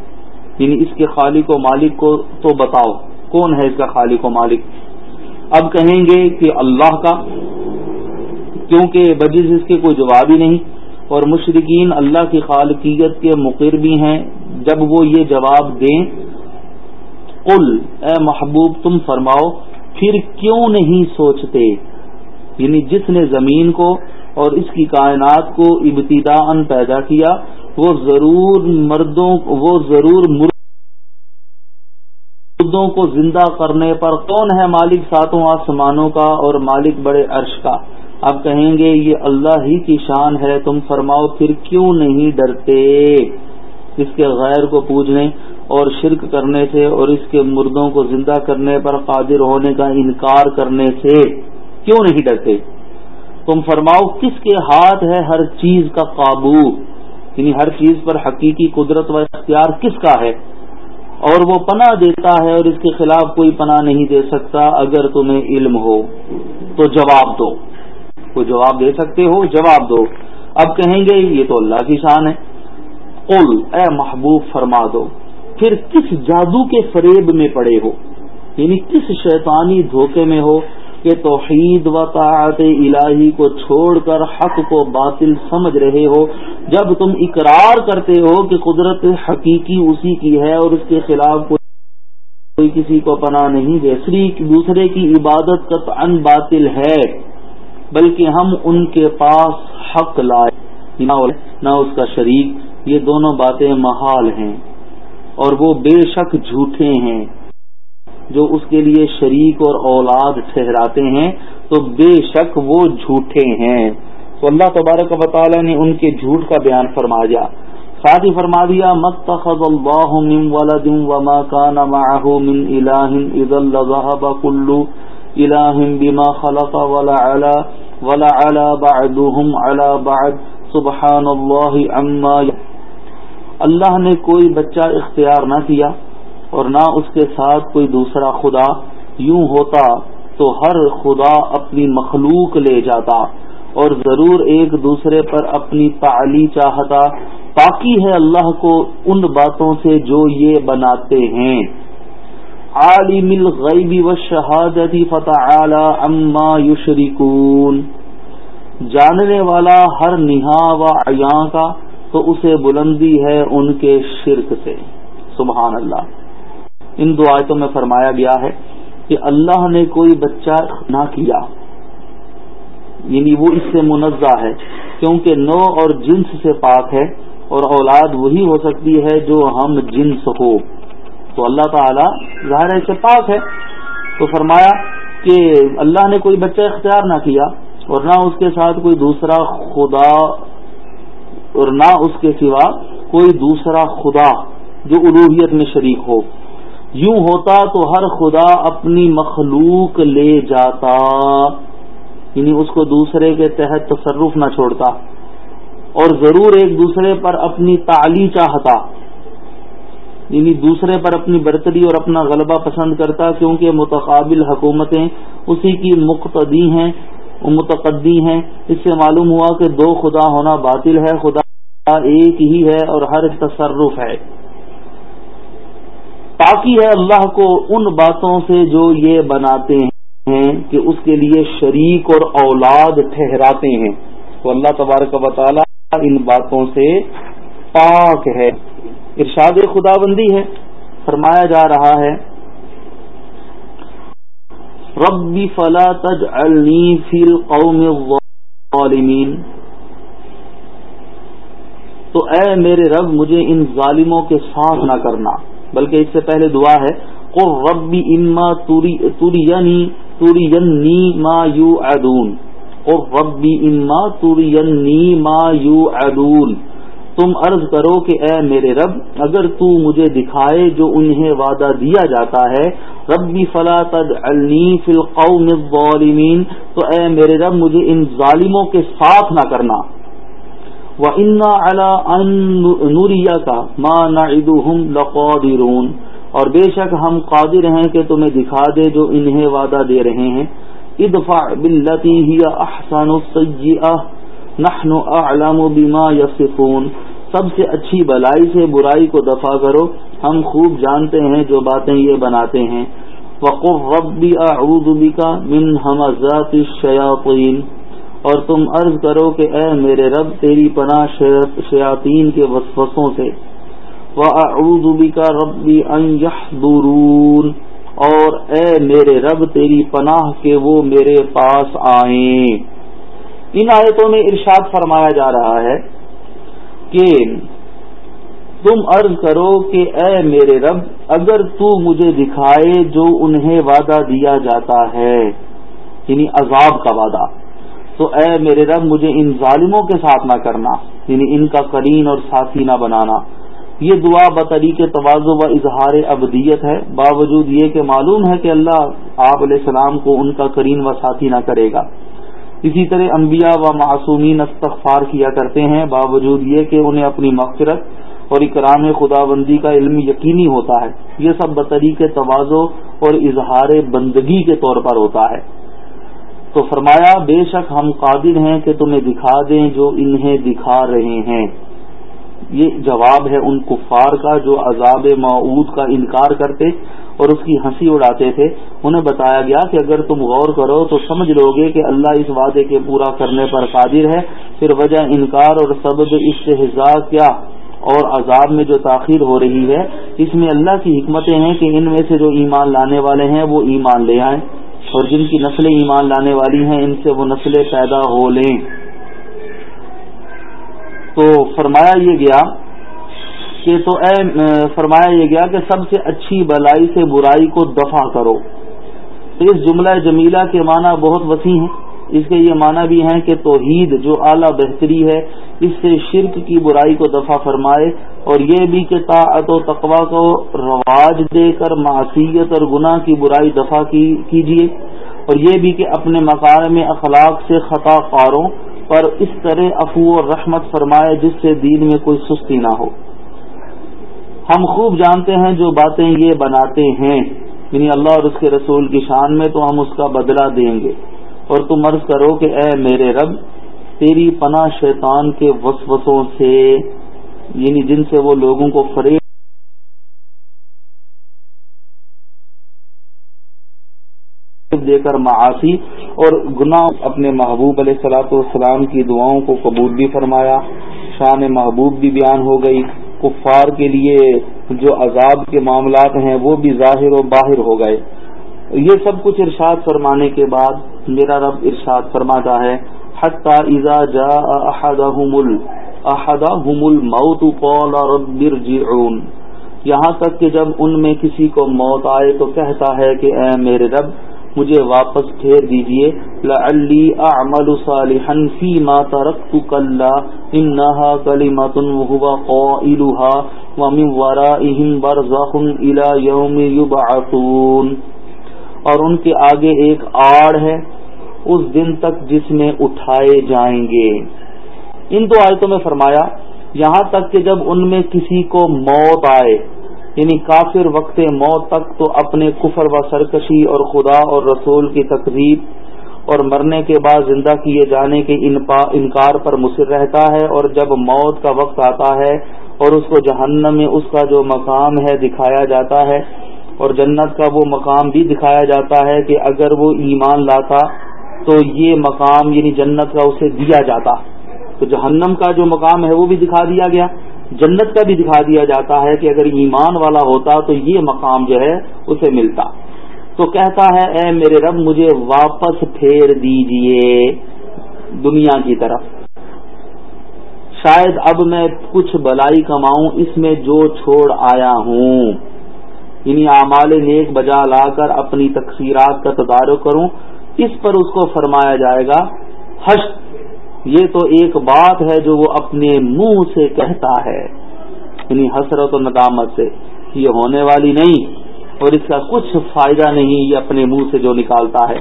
یعنی اس کے خالق و مالک کو تو بتاؤ کون ہے اس کا خالق و مالک؟ اب کہیں گے کہ اللہ کا، کیونکہ بجز اس کے کوئی جواب ہی نہیں، اور مشرقین اللہ کی خالقیت کے مقر بھی ہیں۔ جب وہ یہ جواب دیں، قل، اے محبوب، تم فرماؤ، پھر کیوں نہیں سوچتے؟ یعنی جس نے زمین کو اور اس کی کائنات کو ابتدا ان پیدا کیا، وہ ضرور مردوں، وہ ضرور مردوں کو زندہ کرنے پر کون ہے مالک ساتوں آسمانوں کا اور مالک بڑے عرش کا؟ اب کہیں گے، یہ اللہ ہی کی شان ہے، تم فرماؤ، پھر کیوں نہیں ڈرتے؟ اس کے غیر کو پوجنے اور شرک کرنے سے اور اس کے مردوں کو زندہ کرنے پر قادر ہونے کا انکار کرنے سے کیوں نہیں ڈرتے؟ تم فرماؤ، کس کے ہاتھ ہے ہر چیز کا قابو؟ یعنی ہر چیز پر حقیقی قدرت و اختیار کس کا ہے؟ اور وہ پناہ دیتا ہے اور اس کے خلاف کوئی پناہ نہیں دے سکتا اگر تمہیں علم ہو، تو جواب دو۔ کوئی جواب دے سکتے ہو، جواب دو۔ اب کہیں گے، یہ تو اللہ کی شان ہے۔ قل، اے محبوب، فرما دو۔ پھر کس جادو کے فریب میں پڑے ہو؟ یعنی کس شیطانی دھوکے میں ہو؟ کہ توحید و طاعت الہی کو چھوڑ کر حق کو باطل سمجھ رہے ہو، جب تم اقرار کرتے ہو کہ قدرت حقیقی اسی کی ہے اور اس کے خلاف کوئی کسی کو پناہ نہیں دے۔ دوسرے کی عبادت کا باطل ہے، بلکہ ہم ان کے پاس حق لائے۔ نہ اس کا شریک۔ یہ دونوں باتیں محال ہیں اور وہ بے شک جھوٹے ہیں۔ جو اس کے لیے شریک اور اولاد ٹھہراتے ہیں، تو بے شک وہ جھوٹے ہیں۔ تو اللہ تبارک و تعالی نے ان کے جھوٹ کا بیان فرما دیا ساتھ ہی فرما دیا متخذ اللہ من ولد وما كان معه من الہ اذا لذهب كل الہ بما خلق ولا علا ولا علا بعضهم على بعض۔ سبحان اللہ عما اللہ نے کوئی بچہ اختیار نہ کیا۔ اور نہ اس کے ساتھ کوئی دوسرا خدا یوں ہوتا تو ہر خدا اپنی مخلوق لے جاتا اور ضرور ایک دوسرے پر اپنی تعلی چاہتا پاکی ہے اللہ کو ان باتوں سے جو یہ بناتے ہیں۔ عالم الغیب والشہادت فتعالی عما یشرکون۔ جاننے والا ہر نہا و عیاں کا تو اسے بلندی ہے ان کے شرک سے۔ سبحان اللہ۔ ان دو آیتوں میں فرمایا گیا ہے کہ اللہ نے کوئی بچہ نہ کیا۔ یعنی وہ اس سے منزہ ہے، کیونکہ نو اور جنس سے پاک ہے اور اولاد وہی ہو سکتی ہے جو ہم جنس ہو تو اللہ تعالی ظاہر سے پاک ہے۔ تو فرمایا کہ اللہ نے کوئی بچہ اختیار نہ کیا اور نہ اس کے ساتھ کوئی دوسرا خدا اور نہ اس کے سوا کوئی دوسرا خدا جو الوحیت میں شریک ہو۔ یوں ہوتا تو ہر خدا اپنی مخلوق لے جاتا۔ یعنی اس کو دوسرے کے تحت تصرف نہ چھوڑتا۔ اور ضرور ایک دوسرے پر اپنی تعلی چاہتا۔ یعنی دوسرے پر اپنی برتری اور اپنا غلبہ پسند کرتا، کیونکہ متقابل حکومتیں اسی کی مقتدی ہیں، متقدی ہیں۔ اس سے معلوم ہوا کہ دو خدا ہونا باطل ہے، خدا ایک ہی ہے اور ہر تصرف ہے۔ پاکی ہے اللہ کو ان باتوں سے جو یہ بناتے ہیں کہ اس کے لیے شریک اور اولاد ٹھہراتے ہیں۔ تو اللہ تبارک و تعالی ان باتوں سے پاک ہے۔ ارشاد خدا بندی ہے۔ فرمایا جا رہا ہے، ربی فلا تج فی القوم الظالمین۔ تو اے میرے رب، مجھے ان ظالموں کے ساتھ نہ کرنا۔ بلکہ اس سے پہلے دعا ہے کو ربی اما توری توری ما یو ادون ربی اما تورینی ما یو ادول تم عرض کرو کہ اے میرے رب، اگر تو مجھے دکھائے جو انہیں وعدہ دیا جاتا ہے ربی فلا تد فی القوم الظالمین تو اے میرے رب، مجھے ان ظالموں کے ساتھ نہ کرنا۔ نوریا کا ماں لقادرون اور بے شک ہم قادر ہیں کہ تمہیں دکھا دے جو انہیں وعدہ دے رہے ہیں۔ ادفع باللتی ہی احسن السیئہ، نحن اعلم بما یصفون۔ سب سے اچھی بلائی سے برائی کو دفع کرو۔ ہم خوب جانتے ہیں جو باتیں یہ بناتے ہیں۔ وقر ربی اعوذ بک من همزات الشیاطین اور تم عرض کرو کہ اے میرے رب، تیری پناہ شیاطین کے وسوسوں سے۔ وَأَعُوذُ بِكَ رَبِّ أَن يَحْضُرُونَ۔ اور اے میرے رب، تیری پناہ کے وہ میرے پاس آئیں۔ ان آیتوں میں ارشاد فرمایا جا رہا ہے کہ تم عرض کرو کہ اے میرے رب، اگر تو مجھے دکھائے جو انہیں وعدہ دیا جاتا ہے یعنی عذاب کا وعدہ۔ تو اے میرے رب، مجھے ان ظالموں کے ساتھ نہ کرنا یعنی ان کا کرین اور ساتھی نہ بنانا۔ یہ دعا بطری کے توازو و اظہار ابدیت ہے۔ باوجود یہ کہ معلوم ہے کہ اللہ آپ علیہ السلام کو ان کا کریم و ساتھی نہ کرے گا۔ اسی طرح انبیاء و معصومین استغفار کیا کرتے ہیں، باوجود یہ کہ انہیں اپنی مغفرت اور اکرام خدا بندی کا علم یقینی ہوتا ہے۔ یہ سب بطری کے توازو اور اظہار بندگی کے طور پر ہوتا ہے۔ تو فرمایا، بے شک ہم قادر ہیں کہ تمہیں دکھا دیں جو انہیں دکھا رہے ہیں۔ یہ جواب ہے ان کفار کا جو عذاب معود کا انکار کرتے اور اس کی ہنسی اڑاتے تھے۔ انہیں بتایا گیا کہ اگر تم غور کرو تو سمجھ لو گے کہ اللہ اس وعدے کے پورا کرنے پر قادر ہے۔ پھر وجہ انکار اور سبب استحضاء کیا؟ اور عذاب میں جو تاخیر ہو رہی ہے، اس میں اللہ کی حکمتیں ہیں کہ ان میں سے جو ایمان لانے والے ہیں وہ ایمان لے آئیں۔ اور جن کی نسلیں ایمان لانے والی ہیں، ان سے وہ نسلیں پیدا ہو لیں۔ تو فرمایا یہ گیا کہ تو اے، فرمایا یہ گیا کہ سب سے اچھی بلائی سے برائی کو دفع کرو۔ تو اس جملہ جمیلہ کے معنی بہت وسیع ہیں۔ اس کے یہ معنی بھی ہیں کہ توحید جو اعلیٰ بہتری ہے، اس سے شرک کی برائی کو دفع فرمائے۔ اور یہ بھی کہ طاعت و تقوا کو رواج دے کر معصیت اور گناہ کی برائی دفع کیجیے۔ اور یہ بھی کہ اپنے مکان میں اخلاق سے خطا قاروں پر اس طرح افو اور رحمت فرمائے جس سے دین میں کوئی سستی نہ ہو۔ ہم خوب جانتے ہیں جو باتیں یہ بناتے ہیں۔ یعنی اللہ اور اس کے رسول کی شان میں تو ہم اس کا بدلہ دیں گے۔ اور تم عرض کرو کہ اے میرے رب، تیری پناہ شیطان کے وسوسوں سے یعنی جن سے وہ لوگوں کو فریب دے کر معاشی اور گناہ اپنے محبوب علیہ صلاۃ والسلام کی دعاؤں کو قبول بھی فرمایا، شان محبوب بھی بیان ہو گئی، کفار کے لیے جو عذاب کے معاملات ہیں وہ بھی ظاہر و باہر ہو گئے۔ یہ سب کچھ ارشاد فرمانے کے بعد میرا رب ارشاد فرماتا ہے اذا جاء احدهم احدهم الموت، قال رب ارجعون. یہاں تک کہ جب ان میں کسی کو موت آئے تو کہتا ہے کہ اے میرے رب، مجھے واپس پھیر دیجیے لعلی اعمل صالحا فيما تركت كلا انها كلمه وهو قائلها ومن ورائهم برزخ الى يوم يبعثون اور ان کے آگے ایک آڑ ہے، اس دن تک جس میں اٹھائے جائیں گے. ان دو آیتوں میں فرمایا، یہاں تک کہ جب ان میں کسی کو موت آئے یعنی کافر وقت موت تک تو اپنے کفر و سرکشی اور خدا اور رسول کی تقریب اور مرنے کے بعد زندہ کیے جانے کے انکار پر مصر رہتا ہے اور جب موت کا وقت آتا ہے اور اس کو جہنم میں اس کا جو مقام ہے دکھایا جاتا ہے اور جنت کا وہ مقام بھی دکھایا جاتا ہے کہ اگر وہ ایمان لاتا تو یہ مقام یعنی جنت کا اسے دیا جاتا۔ تو جہنم کا جو مقام ہے وہ بھی دکھا دیا گیا۔ جنت کا بھی دکھا دیا جاتا ہے کہ اگر ایمان والا ہوتا تو یہ مقام جو ہے اسے ملتا۔ تو کہتا ہے، اے میرے رب، مجھے واپس پھیر دیجیے دنیا کی طرف۔ شاید اب میں کچھ بلائی کماؤں، اس میں جو چھوڑ آیا ہوں۔ یعنی اعمال نیک بجا لا کر اپنی تقسیرات کا تدارک کروں۔ اس پر اس کو فرمایا جائے گا حش یہ تو ایک بات ہے جو وہ اپنے منہ سے کہتا ہے۔ یعنی حسرت و ندامت سے یہ ہونے والی نہیں اور اس کا کچھ فائدہ نہیں یہ اپنے منہ سے جو نکالتا ہے۔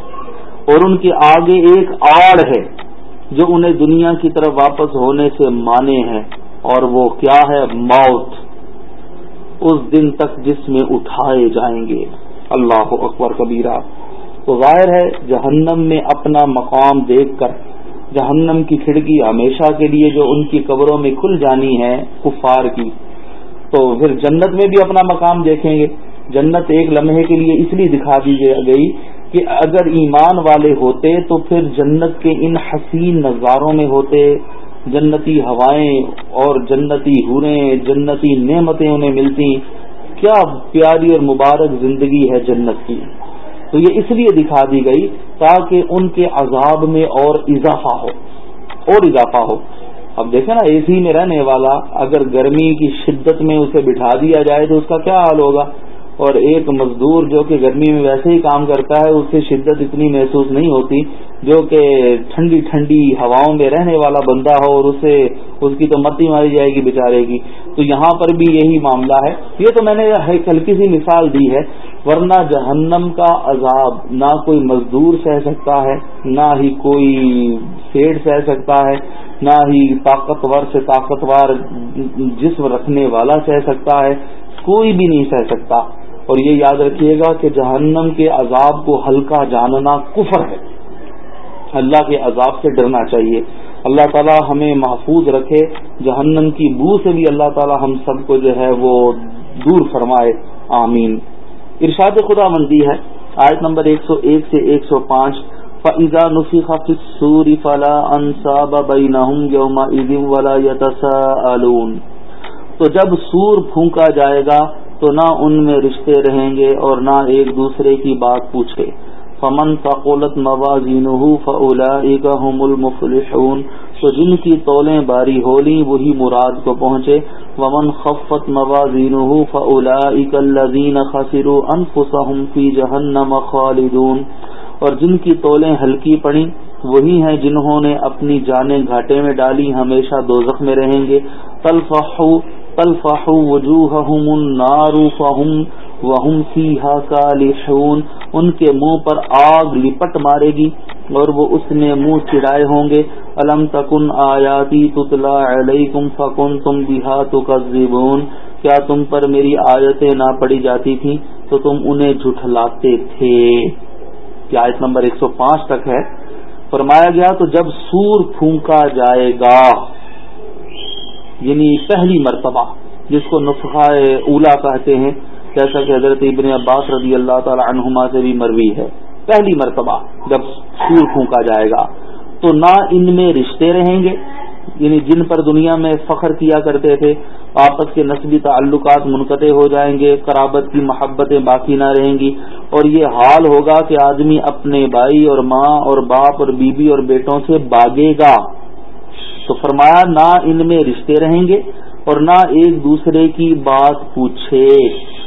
اور ان کے آگے ایک آڑ ہے جو انہیں دنیا کی طرف واپس ہونے سے مانے ہیں اور وہ کیا ہے؟ موت۔ اس دن تک جس میں اٹھائے جائیں گے۔ اللہ اکبر کبیرہ۔ تو ظاہر ہے جہنم میں اپنا مقام دیکھ کر جہنم کی کھڑکی ہمیشہ کے لیے جو ان کی قبروں میں کھل جانی ہے، کفار کی۔ تو پھر جنت میں بھی اپنا مقام دیکھیں گے۔ جنت ایک لمحے کے لیے اس لیے دکھا دی گئی کہ اگر ایمان والے ہوتے تو پھر جنت کے ان حسین نظاروں میں ہوتے۔ جنتی ہوائیں اور جنتی ہوریں جنتی نعمتیں انہیں ملتی کیا پیاری اور مبارک زندگی ہے جنت کی۔ تو یہ اس لیے دکھا دی گئی تاکہ ان کے عذاب میں اور اضافہ ہو، اور اضافہ ہو۔ اب دیکھیں نا، اے سی میں رہنے والا اگر گرمی کی شدت میں اسے بٹھا دیا جائے تو اس کا کیا حال ہوگا؟ اور ایک مزدور جو کہ گرمی میں ویسے ہی کام کرتا ہے، اس شدت اتنی محسوس نہیں ہوتی جو کہ ٹھنڈی ٹھنڈی ہواؤں میں رہنے والا بندہ ہو اور اسے، اس کی تو متی ماری جائے گی بیچارے کی۔ تو یہاں پر بھی یہی معاملہ ہے۔ یہ تو میں نے ہلکی سی مثال دی ہے۔ ورنہ جہنم کا عذاب نہ کوئی مزدور سہ سکتا ہے، نہ ہی کوئی سیڑ سہ سکتا ہے، نہ ہی طاقتور سے طاقتور جسم رکھنے والا سہ سکتا ہے، کوئی بھی نہیں سہ سکتا۔ اور یہ یاد رکھیے گا کہ جہنم کے عذاب کو ہلکا جاننا کفر ہے۔ اللہ کے عذاب سے ڈرنا چاہیے۔ اللہ تعالی ہمیں محفوظ رکھے۔ جہنم کی بو سے بھی اللہ تعالی ہم سب کو جو ہے وہ دور فرمائے۔ آمین۔ ارشاد خدا مندی ہے۔ آیت نمبر ایک سو ایک سے ایک سو پانچ۔ فضا نفی سوری فلا انصاب یوم ولا تو جب سور پھونکا جائے گا تو نہ ان میں رشتے رہیں گے اور نہ ایک دوسرے کی بات پوچھے۔ فمن فقولت موازین هم المفلحون۔ تو جن کی تولیں باری ہولی وہی مراد کو پہنچے۔ ومن خفت موازین فلا الذين خسروا انفسهم في جهنم خالدون۔ اور جن کی تولیں ہلکی پڑی وہی ہیں جنہوں نے اپنی جانیں گھاٹے میں ڈالی، ہمیشہ دوزخ میں رہیں گے۔ تلفحو تلفح وجوههم النار فهم وهم فيها كالحون۔ ان کے منہ پر آگ لپٹ مارے گی اور وہ اس میں منہ چڑائے ہوں گے۔ الم تکن آیاتی تتلا علیکم فکنتم بها تکذبون۔ کیا تم پر میری آیتیں نہ پڑی جاتی تھیں تو تم انہیں جھٹلاتے تھے۔ یہ آیت نمبر 105 تک ہے۔ فرمایا گیا تو جب سور پھونکا جائے گا یعنی پہلی مرتبہ جس کو نسخہ اولا کہتے ہیں، جیسا کہ حضرت ابن عباس رضی اللہ تعالی عنہما سے بھی مروی ہے۔ پہلی مرتبہ جب سور پھونکا جائے گا، تو نہ ان میں رشتے رہیں گے یعنی جن پر دنیا میں فخر کیا کرتے تھے، آپس کے نسبی تعلقات منقطع ہو جائیں گے، قرابت کی محبتیں باقی نہ رہیں گی۔ اور یہ حال ہوگا کہ آدمی اپنے بھائی اور ماں اور باپ اور بیوی اور بیٹوں سے باغے گا۔ تو فرمایا، نہ ان میں رشتے رہیں گے اور نہ ایک دوسرے کی بات پوچھے،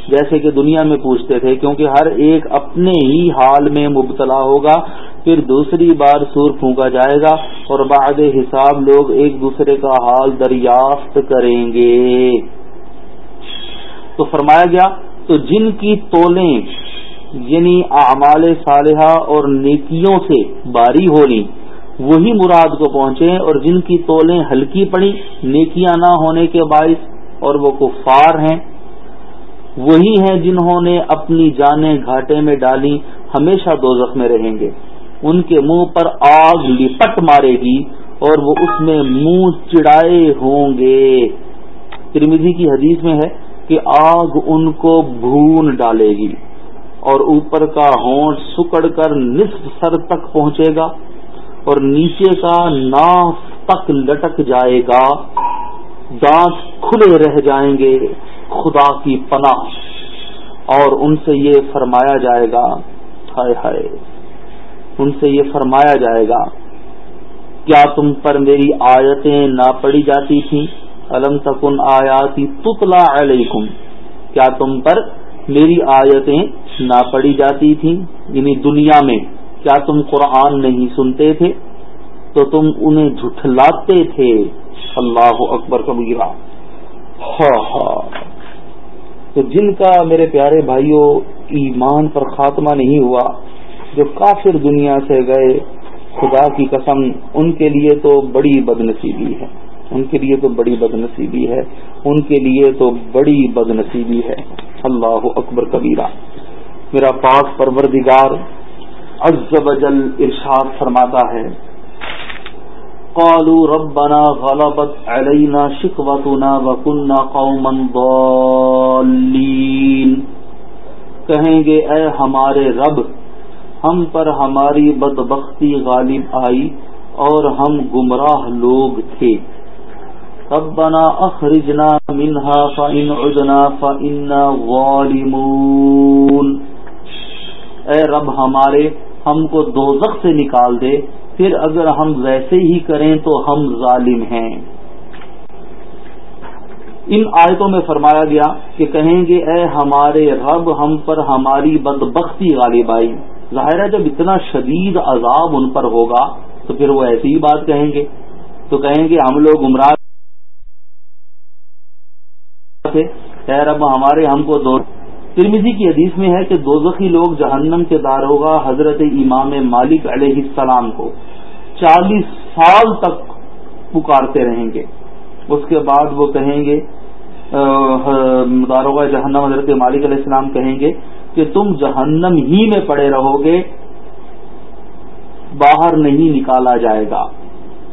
جیسے کہ دنیا میں پوچھتے تھے، کیونکہ ہر ایک اپنے ہی حال میں مبتلا ہوگا، پھر دوسری بار سور پھونکا جائے گا اور بعد حساب لوگ ایک دوسرے کا حال دریافت کریں گے۔ تو فرمایا گیا، تو جن کی تولیں یعنی اعمال صالحہ اور نیکیوں سے باری ہو وہی مراد کو پہنچے اور جن کی تولیں ہلکی پڑی نیکیاں نہ ہونے کے باعث اور وہ کفار ہیں۔ وہی ہیں جنہوں نے اپنی جانیں گھاٹے میں ڈالی، ہمیشہ دو میں رہیں گے۔ ان کے منہ پر آگ لپٹ مارے گی اور وہ اس میں منہ چڑائے ہوں گے۔ ترمیزی کی حدیث میں ہے کہ آگ ان کو بھون ڈالے گی اور اوپر کا ہونٹ سکڑ کر نصف سر تک پہنچے گا۔ اور نیچے کا ناف تک لٹک جائے گا۔ دانت کھلے رہ جائیں گے خدا کی پناہ۔ اور ان سے یہ فرمایا جائے گا، ہائے ہائے، ان سے یہ فرمایا جائے گا، کیا تم پر میری آیتیں نہ پڑی جاتی تھیں؟ علم تکن آیاتی تتلا علیکم، کیا تم پر میری آیتیں نہ پڑی جاتی تھیں؟ یعنی دنیا میں۔ کیا تم قرآن نہیں سنتے تھے؟ تو تم انہیں جھٹلاتے تھے۔ اللہ اکبر کبیرہ۔ ہاں ہاں تو جن کا میرے پیارے بھائیوں ایمان پر خاتمہ نہیں ہوا، جو کافر دنیا سے گئے، خدا کی قسم ان کے لیے تو بڑی بد نصیبی ہے۔ ان کے لیے تو بڑی بد نصیبی ہے۔ ان کے لیے تو بڑی بد نصیبی ہے۔ اللہ اکبر کبیرہ۔ میرا پاک پروردگار عز و جل ارشاد فرماتا ہے، قالوا ربنا غلبت علينا شقوتنا وكنا قوما ضالين۔ کہیں گے، اے ہمارے رب، ہم پر ہماری بدبختی غالب آئی اور ہم گمراہ لوگ تھے۔ ربنا اخرجنا منها فإن عدنا فإنا ظالمون۔ اے رب ہمارے ہم کو دوزخ سے نکال دے، پھر اگر ہم ویسے ہی کریں تو ہم ظالم ہیں۔ ان آیتوں میں فرمایا گیا کہ کہیں گے، اے ہمارے رب، ہم پر ہماری بدبختی غالب آئی۔ ظاہر ہے، جب اتنا شدید عذاب ان پر ہوگا تو پھر وہ ایسی ہی بات کہیں گے۔ تو کہیں گے، ہم لوگ گمراہ تھے۔ اے رب، ہمارے ہم کو دو ترمیزی کی حدیث میں ہے کہ دوزخی لوگ جہنم کے داروگا حضرت امام مالک علیہ السلام کو۔ چالیس سال تک پکارتے رہیں گے۔ اس کے بعد وہ کہیں گے داروغ جہنم، حضرت مالک علیہ السلام کہیں گے کہ تم جہنم ہی میں پڑے رہو گے، باہر نہیں نکالا جائے گا۔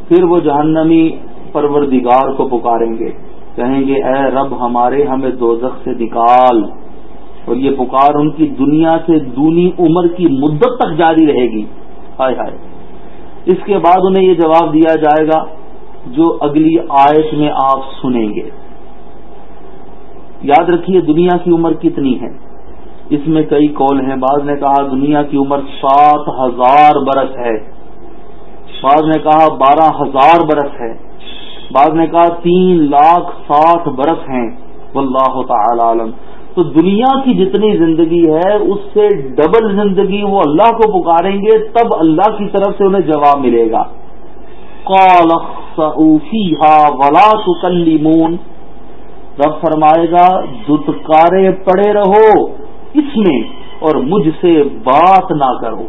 پھر وہ جہنمی پروردگار کو پکاریں گے۔ کہیں گے، اے رب ہمارے ہمیں دوزخ سے نکال۔ اور یہ پکار ان کی دنیا سے دونی عمر کی مدت تک جاری رہے گی۔ ہائے ہائے۔ اس کے بعد انہیں یہ جواب دیا جائے گا، جو اگلی آیت میں آپ سنیں گے۔ یاد رکھیے، دنیا کی عمر کتنی ہے؟ اس میں کئی کال ہیں۔ بعض نے کہا، دنیا کی عمر سات ہزار برس ہے۔ بعض نے کہا، بارہ ہزار برس ہے۔ بعض نے کہا، تین لاکھ ساٹھ برس ہیں۔ واللہ تعالی عالم۔ تو دنیا کی جتنی زندگی ہے، اس سے ڈبل زندگی وہ اللہ کو پکاریں گے، تب اللہ کی طرف سے انہیں جواب ملے گا۔ ولا تکلیمون رب فرمائے گا، دتکارے پڑے رہو اس میں اور مجھ سے بات نہ کرو۔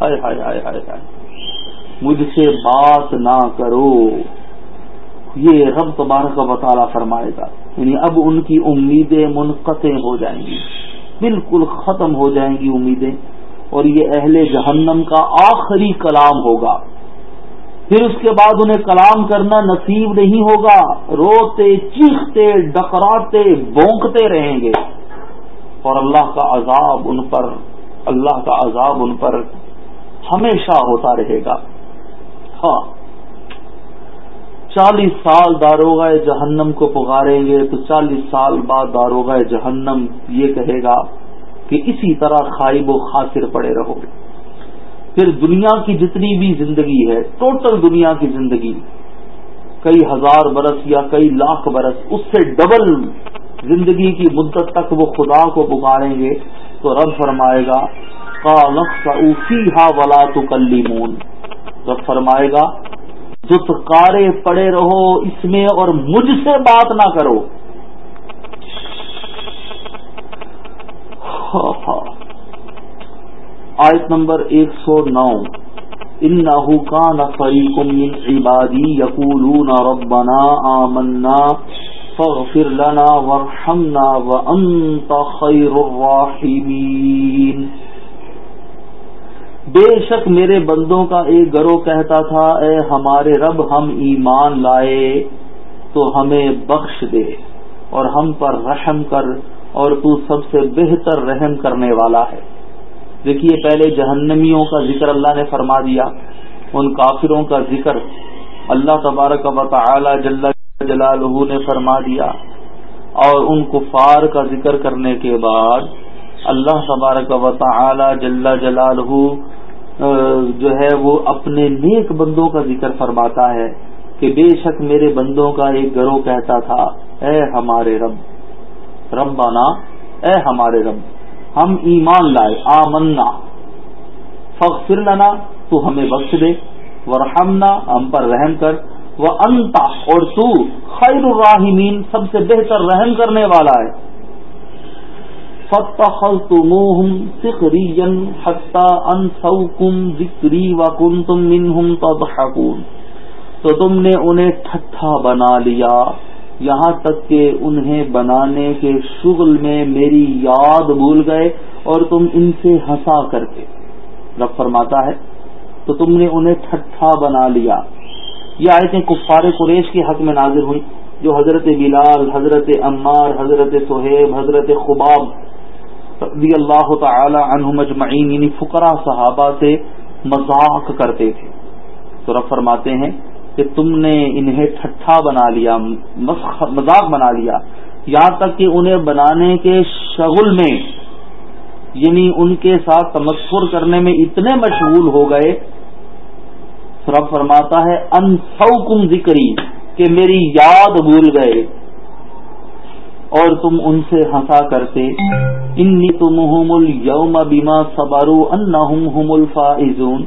ہائے ہائے ہائے ہائے ہائے۔ مجھ سے بات نہ کرو۔ یہ رب تبارک کا بطالہ فرمائے گا۔ یعنی اب ان کی امیدیں منقطع ہو جائیں گی۔ بالکل ختم ہو جائیں گی امیدیں۔ اور یہ اہل جہنم کا آخری کلام ہوگا۔ پھر اس کے بعد انہیں کلام کرنا نصیب نہیں ہوگا۔ روتے، چیختے، ڈکراتے، بونکتے رہیں گے۔ اور اللہ کا عذاب ان پر، اللہ کا عذاب ان پر ہمیشہ ہوتا رہے گا۔ ہاں۔ چالیس سال داروغ جہنم کو پکاریں گے تو چالیس سال بعد داروغ جہنم یہ کہے گا کہ اسی طرح خائب و خاصر پڑے رہو۔ پھر دنیا کی جتنی بھی زندگی ہے، ٹوٹل دنیا کی زندگی، کئی ہزار برس یا کئی لاکھ برس، اس سے ڈبل زندگی کی مدت تک وہ خدا کو پکاریں گے تو رب فرمائے گا کا اوفی ہا ولا تو کلی مون رب فرمائے گا دتکارے پڑے رہو، اس میں اور مجھ سے بات نہ کرو۔ آیت نمبر ایک سو نو۔ انه كان فريق من عبادي يقولون ربنا آمنا فاغفر لنا وارحمنا وانت خير الراحمين بے شک میرے بندوں کا ایک گروہ کہتا تھا، اے ہمارے رب، ہم ایمان لائے تو ہمیں بخش دے اور ہم پر رحم کر اور تو سب سے بہتر رحم کرنے والا ہے۔ دیکھیے، پہلے جہنمیوں کا ذکر اللہ نے فرما دیا، ان کافروں کا ذکر اللہ تبارک و تعالی جل جلالہ نے فرما دیا اور ان کفار کا ذکر کرنے کے بعد اللہ تبارک و تعالی جل جلالہ جو ہے وہ اپنے نیک بندوں کا ذکر فرماتا ہے کہ بے شک میرے بندوں کا ایک گروہ کہتا تھا، اے ہمارے رب ربنا اے ہمارے رب، ہم ایمان لائے، آمنا فخر لنا، تو ہمیں بخش دے ورحمنا ہم پر رحم کر وہ انتا اور تو خیر الراحمین، سب سے بہتر رحم کرنے والا ہے۔ فتح تموہم سکری حتہ ان سوکم ذکری و تم تو تم نے انہیں ٹھٹھا بنا لیا۔ یہاں تک کہ انہیں بنانے کے شغل میں میری یاد بھول گئے اور تم ان سے ہنسا کر کے۔ رب فرماتا ہے، تو تم نے انہیں ٹھٹھا بنا لیا۔ یہ آیتیں کفار قریش کے حق میں نازر ہوئی جو حضرت بلال، حضرت عمار، حضرت سہیب، حضرت خباب رضی اللہ تعالی عنہ مجمعین یعنی فقرا صحابہ سے مذاق کرتے تھے۔ تو رب فرماتے ہیں کہ تم نے انہیں ٹھٹھا بنا لیا مذاق بنا لیا۔ یہاں تک کہ انہیں بنانے کے شغل میں یعنی ان کے ساتھ تمسر کرنے میں اتنے مشغول ہو گئے۔ رب فرماتا ہے ان کم ذکری، کہ میری یاد بھول گئے۔ اور تم ان سے ہنسا کرتے۔ انی تم الوم بیما سبارو ان الفائزون۔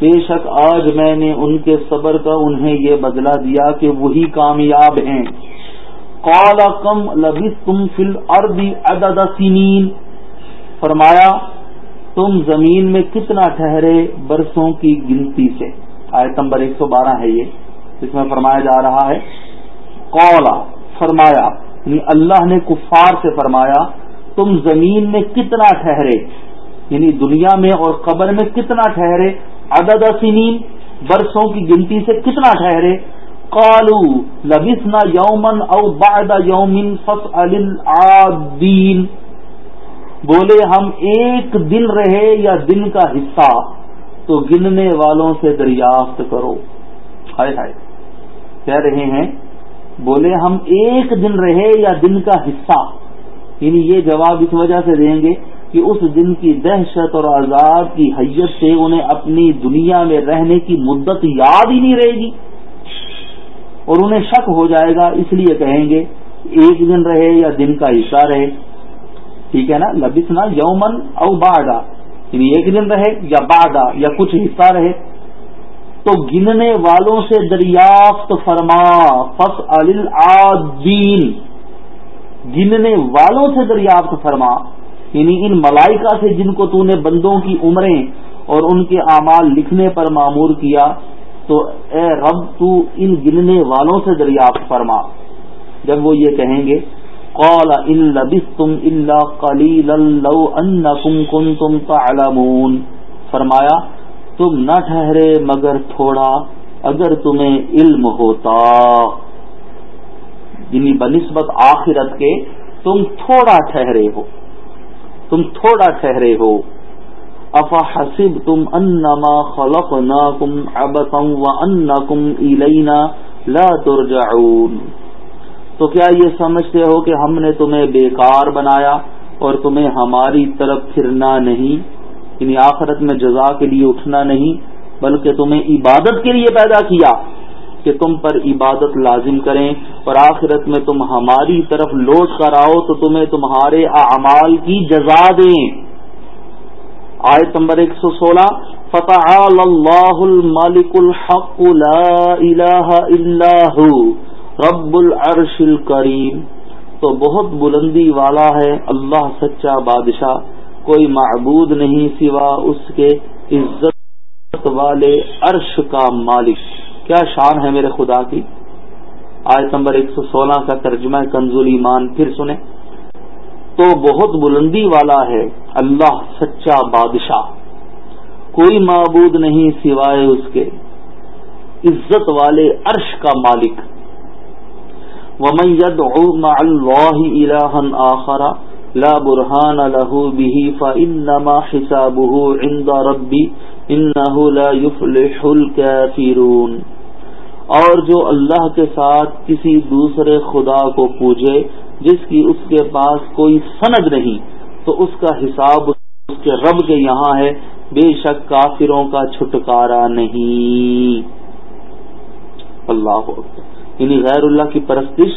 بے شک آج میں نے ان کے صبر کا انہیں یہ بدلا دیا کہ وہی کامیاب ہیں۔ کالا کم لبی تم فل عدد سنین فرمایا، تم زمین میں کتنا ٹھہرے برسوں کی گنتی سے۔ آیت نمبر ایک سو بارہ ہے یہ اس میں فرمایا جا رہا ہے۔ کولا فرمایا یعنی اللہ نے کفار سے فرمایا، تم زمین میں کتنا ٹھہرے؟ یعنی دنیا میں اور قبر میں کتنا ٹھہرے؟ عدد سنین، برسوں کی گنتی سے کتنا ٹھہرے؟ کالو لبسنا یومن او بعد یومن فص العادین۔ بولے، ہم ایک دن رہے یا دن کا حصہ؟ تو گننے والوں سے دریافت کرو۔ ہائے ہائے، کہہ رہے ہیں بولے ہم ایک دن رہے یا دن کا حصہ؟ یعنی یہ جواب اس وجہ سے دیں گے کہ اس دن کی دہشت اور عذاب کی حیت سے انہیں اپنی دنیا میں رہنے کی مدت یاد ہی نہیں رہے گی۔ اور انہیں شک ہو جائے گا، اس لیے کہیں گے ایک دن رہے یا دن کا حصہ رہے۔ ٹھیک ہے نا؟ لبسنا یومن او باغا یعنی ایک دن رہے یا باغا یا کچھ حصہ رہے۔ تو گننے والوں سے دریافت فرما فص الدین گننے والوں سے دریافت فرما یعنی ان ملائکہ سے جن کو تو نے بندوں کی عمریں اور ان کے اعمال لکھنے پر معمور کیا، تو اے رب تو ان گننے والوں سے دریافت فرما۔ جب وہ یہ کہیں گے، قال ان لبستم الا قليلا لو انكم كنتم تعلمون۔ فرمایا تم نہ ٹھہرے مگر تھوڑا اگر تمہیں علم ہوتا۔ یعنی بنسبت آخرت کے تم تھوڑا ٹھہرے ہو۔ تم تھوڑا ٹھہرے ہو۔ افا حسب تم انما خلق نا کم ابتم و ان کم ایلینا لا ترجعون۔ تو کیا یہ سمجھتے ہو کہ ہم نے تمہیں بیکار بنایا اور تمہیں ہماری طرف پھرنا نہیں؟ یعنی آخرت میں جزا کے لیے اٹھنا نہیں، بلکہ تمہیں عبادت کے لیے پیدا کیا کہ تم پر عبادت لازم کریں اور آخرت میں تم ہماری طرف لوٹ کر آؤ تو تمہیں تمہارے اعمال کی جزا دیں۔ آیت نمبر ایک سو سولہ فتح اللہ المالک الحق لا الہ الا ہو رب العرش الکریم تو بہت بلندی والا ہے اللہ سچا بادشاہ۔ کوئی معبود نہیں سوا اس کے عزت والے عرش کا مالک۔ کیا شان ہے میرے خدا کی؟ آیت نمبر ایک سو سولہ کا ترجمہ کنزول ایمان پھر سنیں۔ تو بہت بلندی والا ہے اللہ سچا بادشاہ۔ کوئی معبود نہیں سوائے اس کے عزت والے عرش کا مالک۔ ومن يدعو مع الله إلها آخر لا برهان له به، فإنما حسابه عند ربي، إنه لا يفلح الكافرون. اور جو اللہ کے ساتھ کسی دوسرے خدا کو پوجے، جس کی اس کے پاس کوئی سند نہیں، تو اس کا حساب اس کے رب کے یہاں ہے، بے شک کافروں کا چھٹکارا نہیں۔ اللہ یعنی غیر اللہ کی پرستش،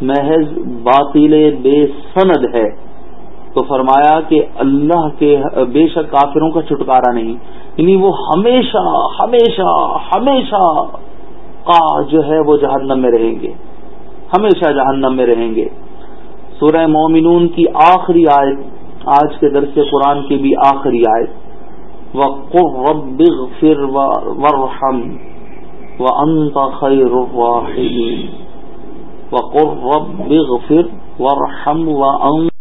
محض باطل بے سند ہے۔ تو فرمایا کہ اللہ کے بے شک کافروں کا چھٹکارا نہیں۔ یعنی وہ ہمیشہ ہمیشہ ہمیشہ کا جو ہے وہ جہنم میں رہیں گے۔ ہمیشہ جہنم میں رہیں گے۔ سورہ مومنون کی آخری آیت، آج کے درس قرآن کی بھی آخری آیت۔ فر ورحم وانت خیر الراحمین وقر رب اغفر وارحم وانت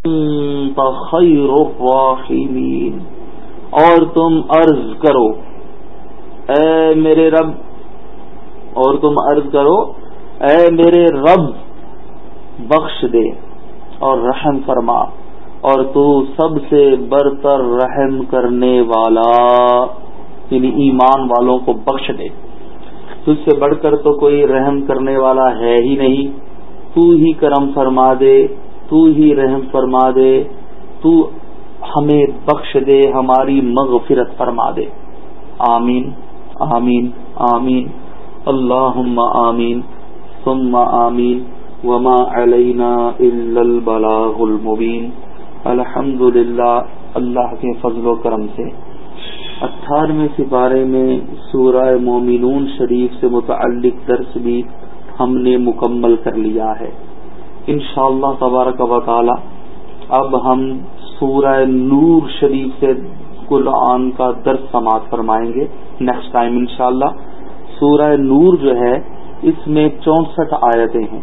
خیر الراحمین اور تم عرض کرو، اے میرے رب۔ اور تم عرض کرو، اے میرے رب، بخش دے اور رحم فرما۔ اور تو سب سے برتر رحم کرنے والا یعنی ایمان والوں کو بخش دے۔ تجھ سے بڑھ کر تو کوئی رحم کرنے والا ہے ہی نہیں، تو ہی کرم فرما دے۔ تو ہی رحم فرما دے، تو ہمیں بخش دے، ہماری مغفرت فرما دے۔ آمین آمین آمین۔ اللہ آمین، ثم آمین۔ وما علینا الا البلاغ المبین۔ الحمد اللہ کے فضل و کرم سے۔ اٹھارہویں سپارے میں سورہ مومنون شریف سے متعلق درس بھی ہم نے مکمل کر لیا ہے۔ انشاءاللہ اللہ تبارک و تعالی، اب ہم سورہ نور شریف سے قرآن کا درس سماعت فرمائیں گے نیکسٹ ٹائم انشاءاللہ۔ سورہ نور جو ہے، اس میں چونسٹھ آیتیں ہیں۔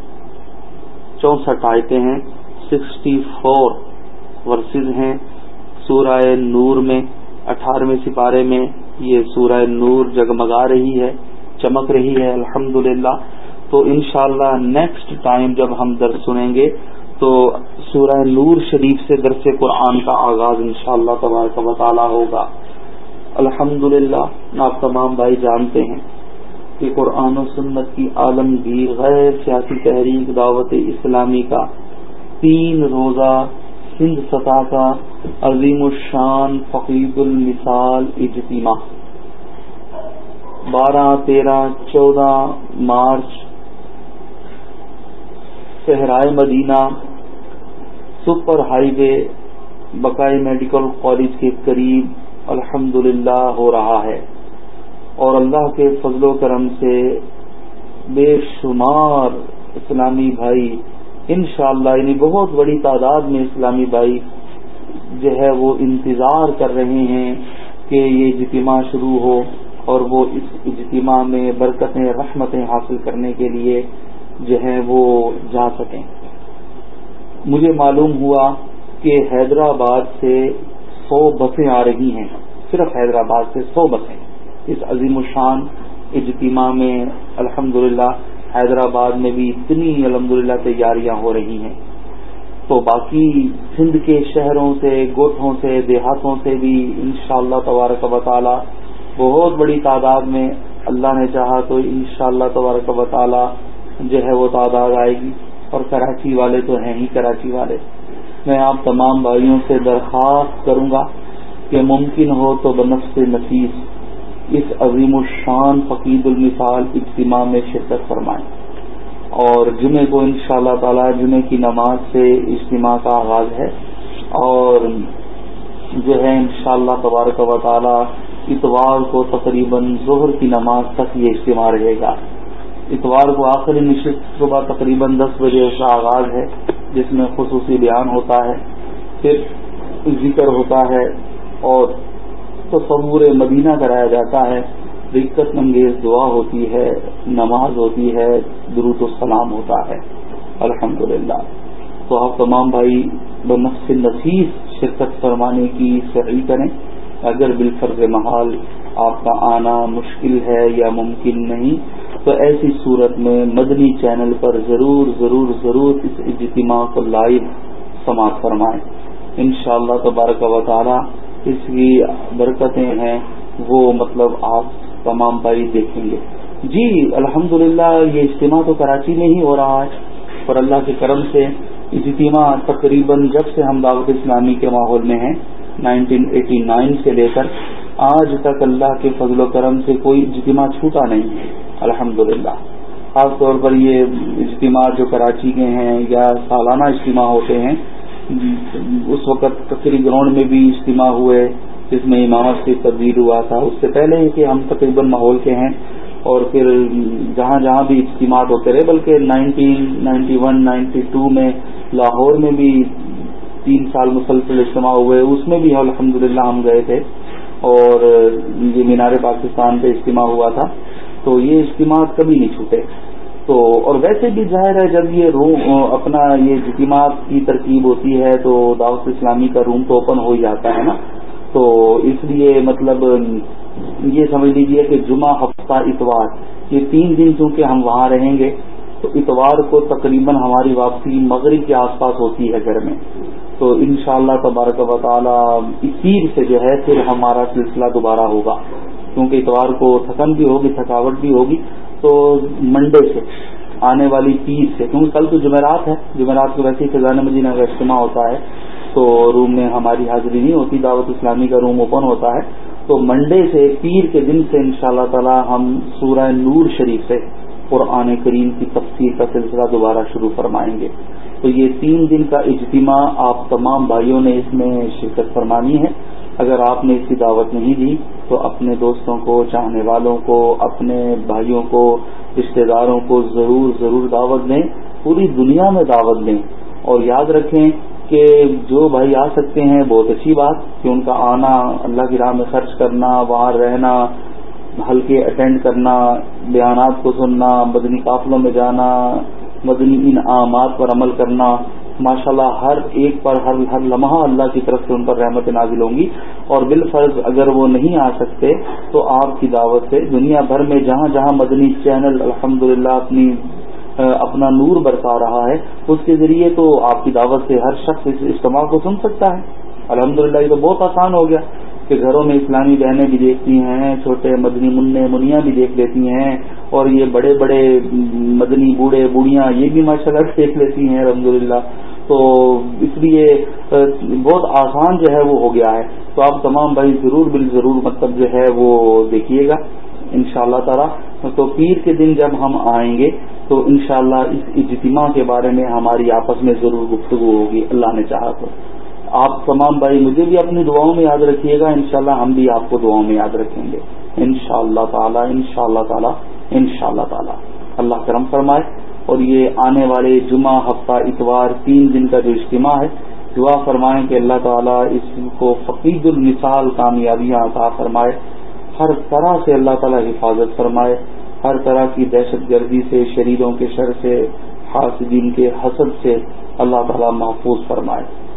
چونسٹھ آیتیں ہیں سکسٹی فور ورسز ہیں۔ سورہ نور میں، اٹھارہویں سپارے میں یہ سورہ نور جگمگا رہی ہے، چمک رہی ہے۔ الحمد تو انشاءاللہ اللہ نیکسٹ ٹائم جب ہم درس سنیں گے تو سورہ نور شریف سے درس قرآن کا آغاز انشاءاللہ شاء اللہ تبار کا ہوگا۔ الحمد آپ تمام بھائی جانتے ہیں کہ قرآن و سنت کی عالمگیر غیر سیاسی تحریک دعوت اسلامی کا تین روزہ سندھ سطح کا عظیم الشان فقید المثال اجتماع۔ بارہ، تیرہ، چودہ مارچ صحرائے مدینہ، super highway Baqai medical college کے قریب الحمد ہو رہا ہے۔ اور اللہ کے فضل و کرم سے بے شمار اسلامی بھائی، انشاءاللہ یعنی بہت بڑی تعداد میں اسلامی بھائی جو ہے وہ انتظار کر رہے ہیں کہ یہ اجتماع شروع ہو اور وہ اس اجتماع میں برکتیں، رحمتیں حاصل کرنے کے لیے جو ہے وہ جا سکیں۔ مجھے معلوم ہوا کہ حیدرآباد سے سو بسیں آ رہی ہیں، صرف حیدرآباد سے سو بسیں۔ اس عظیم الشان اجتماع میں الحمدللہ حیدرآباد میں بھی اتنی الحمد تیاریاں ہو رہی ہیں۔ تو باقی سندھ کے شہروں سے، گوٹھوں سے، دیہاتوں سے بھی انشاءاللہ اللہ تبارک و تعالی بہت بڑی تعداد میں اللہ نے چاہا تو انشاءاللہ اللہ تبارک و تعالی جو ہے وہ تعداد آئے گی اور کراچی والے تو ہیں ہی کراچی والے۔ میں آپ تمام بھائیوں سے درخواست کروں گا کہ ممکن ہو تو بنفس نفیس اس عظیم الشان فقید المثال اجتماع میں شرکت فرمائیں۔ اور جمعے کو ان شاء اللہ تعالی جمعے کی نماز سے اجتماع کا آغاز ہے۔ اور جو ہے ان شاء اللہ تبارک و تعالی اتوار کو تقریباً ظہر کی نماز تک یہ اجتماع رہے گا۔ اتوار کو آخری نشست صبح تقریباً دس بجے کا آغاز ہے، جس میں خصوصی بیان ہوتا ہے، پھر ذکر ہوتا ہے اور تصور مدینہ کرایا جاتا ہے۔ دقت انگیز دعا ہوتی ہے، نماز ہوتی ہے، درود السلام ہوتا ہے۔ الحمد تو آپ تمام بھائی، بنفس نفیس شرکت فرمانے کی صحیح کریں۔ اگر بالفرض محال آپ کا آنا مشکل ہے یا ممکن نہیں تو ایسی صورت میں مدنی چینل پر ضرور ضرور ضرور اس اجتماع کو لائیو سماعت فرمائیں۔ انشاءاللہ شاء تبارک و تعالی اس کی برکتیں ہیں، وہ مطلب آپ تمام بھائی دیکھیں گے۔ جی الحمد یہ اجتماع تو کراچی میں ہی ہو رہا ہے اور اللہ کے کرم سے اجتماع تقریباً جب سے ہم دعوت اسلامی کے ماحول میں ہیں 1989 سے لے کر آج تک اللہ کے فضل و کرم سے کوئی اجتماع چھوٹا نہیں ہے۔ الحمد خاص طور پر یہ اجتماع جو کراچی کے ہیں یا سالانہ اجتماع ہوتے ہیں، اس وقت کثری گراؤنڈ میں بھی اجتماع ہوئے، جس میں امامت سے تبدیل ہوا تھا۔ اس سے پہلے ہی کہ ہم تقریباً ماحول کے ہیں اور پھر جہاں جہاں بھی اجتماعات ہوتے رہے، بلکہ nineteen, ninety one, ninety two میں لاہور میں بھی تین سال مسلسل اجتماع ہوئے۔ اس میں بھی الحمد ہم گئے تھے۔ اور یہ مینار پاکستان پہ اجتماع ہوا تھا، تو یہ اجتماعات کبھی نہیں چھوٹے۔ تو اور ویسے بھی ظاہر ہے، جب یہ روم، اپنا یہ اجتماع کی ترکیب ہوتی ہے، تو دعوت اسلامی کا روم تو اوپن ہو ہی جاتا ہے نا۔ تو اس لیے مطلب یہ سمجھ لیجیے کہ جمعہ، ہفتہ، اتوار، یہ تین دن چونکہ ہم وہاں رہیں گے، تو اتوار کو تقریباً ہماری واپسی مغرب کے آس پاس ہوتی ہے گھر میں۔ تو ان شاء اللہ تبارک و تعالیٰ اکیب سے جو ہے پھر ہمارا سلسلہ دوبارہ ہوگا۔ کیونکہ اتوار کو تھکن بھی ہوگی، تھکاوٹ بھی ہوگی، تو منڈے سے، آنے والی تیس سے، کیونکہ کل تو جمعرات ہے۔ جمعرات کو ویسے ہی خزانہ مدینہ کا اجتماع ہوتا ہے۔ تو روم میں ہماری حاضری نہیں ہوتی، دعوت اسلامی کا روم اوپن ہوتا ہے۔ تو منڈے سے پیر کے دن سے ان شاء اللہ تعالی ہم سورہ نور شریف سے قرآن کریم کی تفسیر کا سلسلہ دوبارہ شروع فرمائیں گے۔ تو یہ تین دن کا اجتماع آپ تمام بھائیوں نے اس میں شرکت فرمانی ہے۔ اگر آپ نے اس کی دعوت نہیں دی، تو اپنے دوستوں کو، چاہنے والوں کو، اپنے بھائیوں کو، رشتہ داروں کو ضرور ضرور دعوت دیں، پوری دنیا میں دعوت دیں۔ اور یاد رکھیں کہ جو بھائی آ سکتے ہیں، بہت اچھی بات، کہ ان کا آنا، اللہ کی راہ میں خرچ کرنا، وہاں رہنا ہلکے اٹینڈ کرنا، بیانات کو سننا، مدنی قافلوں میں جانا مدنی انعامات پر عمل کرنا ماشاء اللہ ہر ایک پر ہر ہر لمحہ اللہ کی طرف سے ان پر رحمت نازل ہوں گی۔ اور بالفرض اگر وہ نہیں آ سکتے تو آپ کی دعوت سے دنیا بھر میں جہاں جہاں مدنی چینل الحمدللہ اپنی اپنا نور برسا رہا ہے، اس کے ذریعے تو آپ کی دعوت سے ہر شخص اس اجتماع کو سن سکتا ہے۔ الحمدللہ یہ تو بہت آسان ہو گیا۔ کہ گھروں میں اسلامی بہنیں بھی دیکھتی ہیں، چھوٹے مدنی منع منیا بھی دیکھ لیتی ہیں اور یہ بڑے بڑے مدنی بوڑھے بوڑھیاں یہ بھی ماشاء اللہ دیکھ لیتی ہیں، الحمدللہ۔ تو اس لیے بہت آسان جو ہے وہ ہو گیا ہے۔ تو آپ تمام بھائی ضرور بال ضرور مطلب جو ہے وہ دیکھیے گا ان شاء اللہ تعالیٰ۔ تو پیر کے دن جب ہم آئیں گے، تو انشاءاللہ اس اجتماع کے بارے میں ہماری آپس میں ضرور گفتگو ہوگی، اللہ نے چاہا تو۔ آپ تمام بھائی مجھے بھی اپنی دعاؤں میں یاد رکھیے گا، انشاءاللہ ہم بھی آپ کو دعاؤں میں یاد رکھیں گے۔ ان شاء اللہ تعالیٰ ان شاء اللہ تعالیٰ ان شاء اللہ تعالیٰ۔ اللہ کرم فرمائے۔ اور یہ آنے والے جمعہ، ہفتہ، اتوار، تین دن کا جو اجتماع ہے، دعا فرمائیں کہ اللہ تعالیٰ اس کو فقید المثال کامیابیاں عطا فرمائے۔ ہر طرح سے اللہ تعالیٰ حفاظت فرمائے۔ ہر طرح کی دہشت گردی سے، شریروں کے شر سے، حاسدین کے حسد سے اللہ تعالیٰ محفوظ فرمائے۔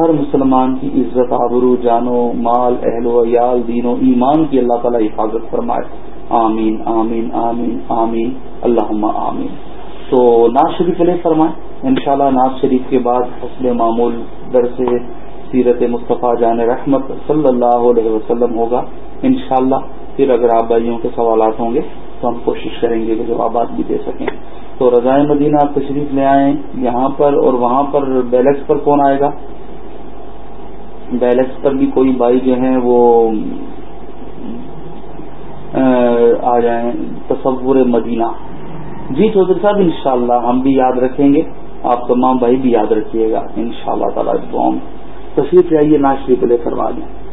ہر مسلمان کی عزت، آبرو، جانو، مال، اہل و عیال، دین و ایمان کی اللہ تعالیٰ حفاظت فرمائے۔ آمین آمین آمین آمین اللہ آمین۔ تو ناز شریف علیہ فرمائے انشاءاللہ شاء ناز شریف کے بعد حسب معمول درس سیرت مصطفیٰ جان رحمت صلی اللہ علیہ وسلم ہوگا۔ انشاءاللہ پھر اگر آپ بھائیوں کے سوالات ہوں گے تو ہم کوشش کریں گے کہ جوابات بھی دے سکیں۔ تو رضائے مدینہ آپ تشریف لے آئیں۔ یہاں پر اور وہاں پر بیلکس پر کون آئے گا؟ بیلنس پر بھی کوئی بھائی جو ہیں وہ، آ جائیں۔ تصور مدینہ۔ جی چودھری صاحب، انشاءاللہ ہم بھی یاد رکھیں گے۔ آپ تمام بھائی بھی یاد رکھیے گا۔ ان شاء اللہ تعالیٰ تشریف لائیے ناشری پلے کروا دیں۔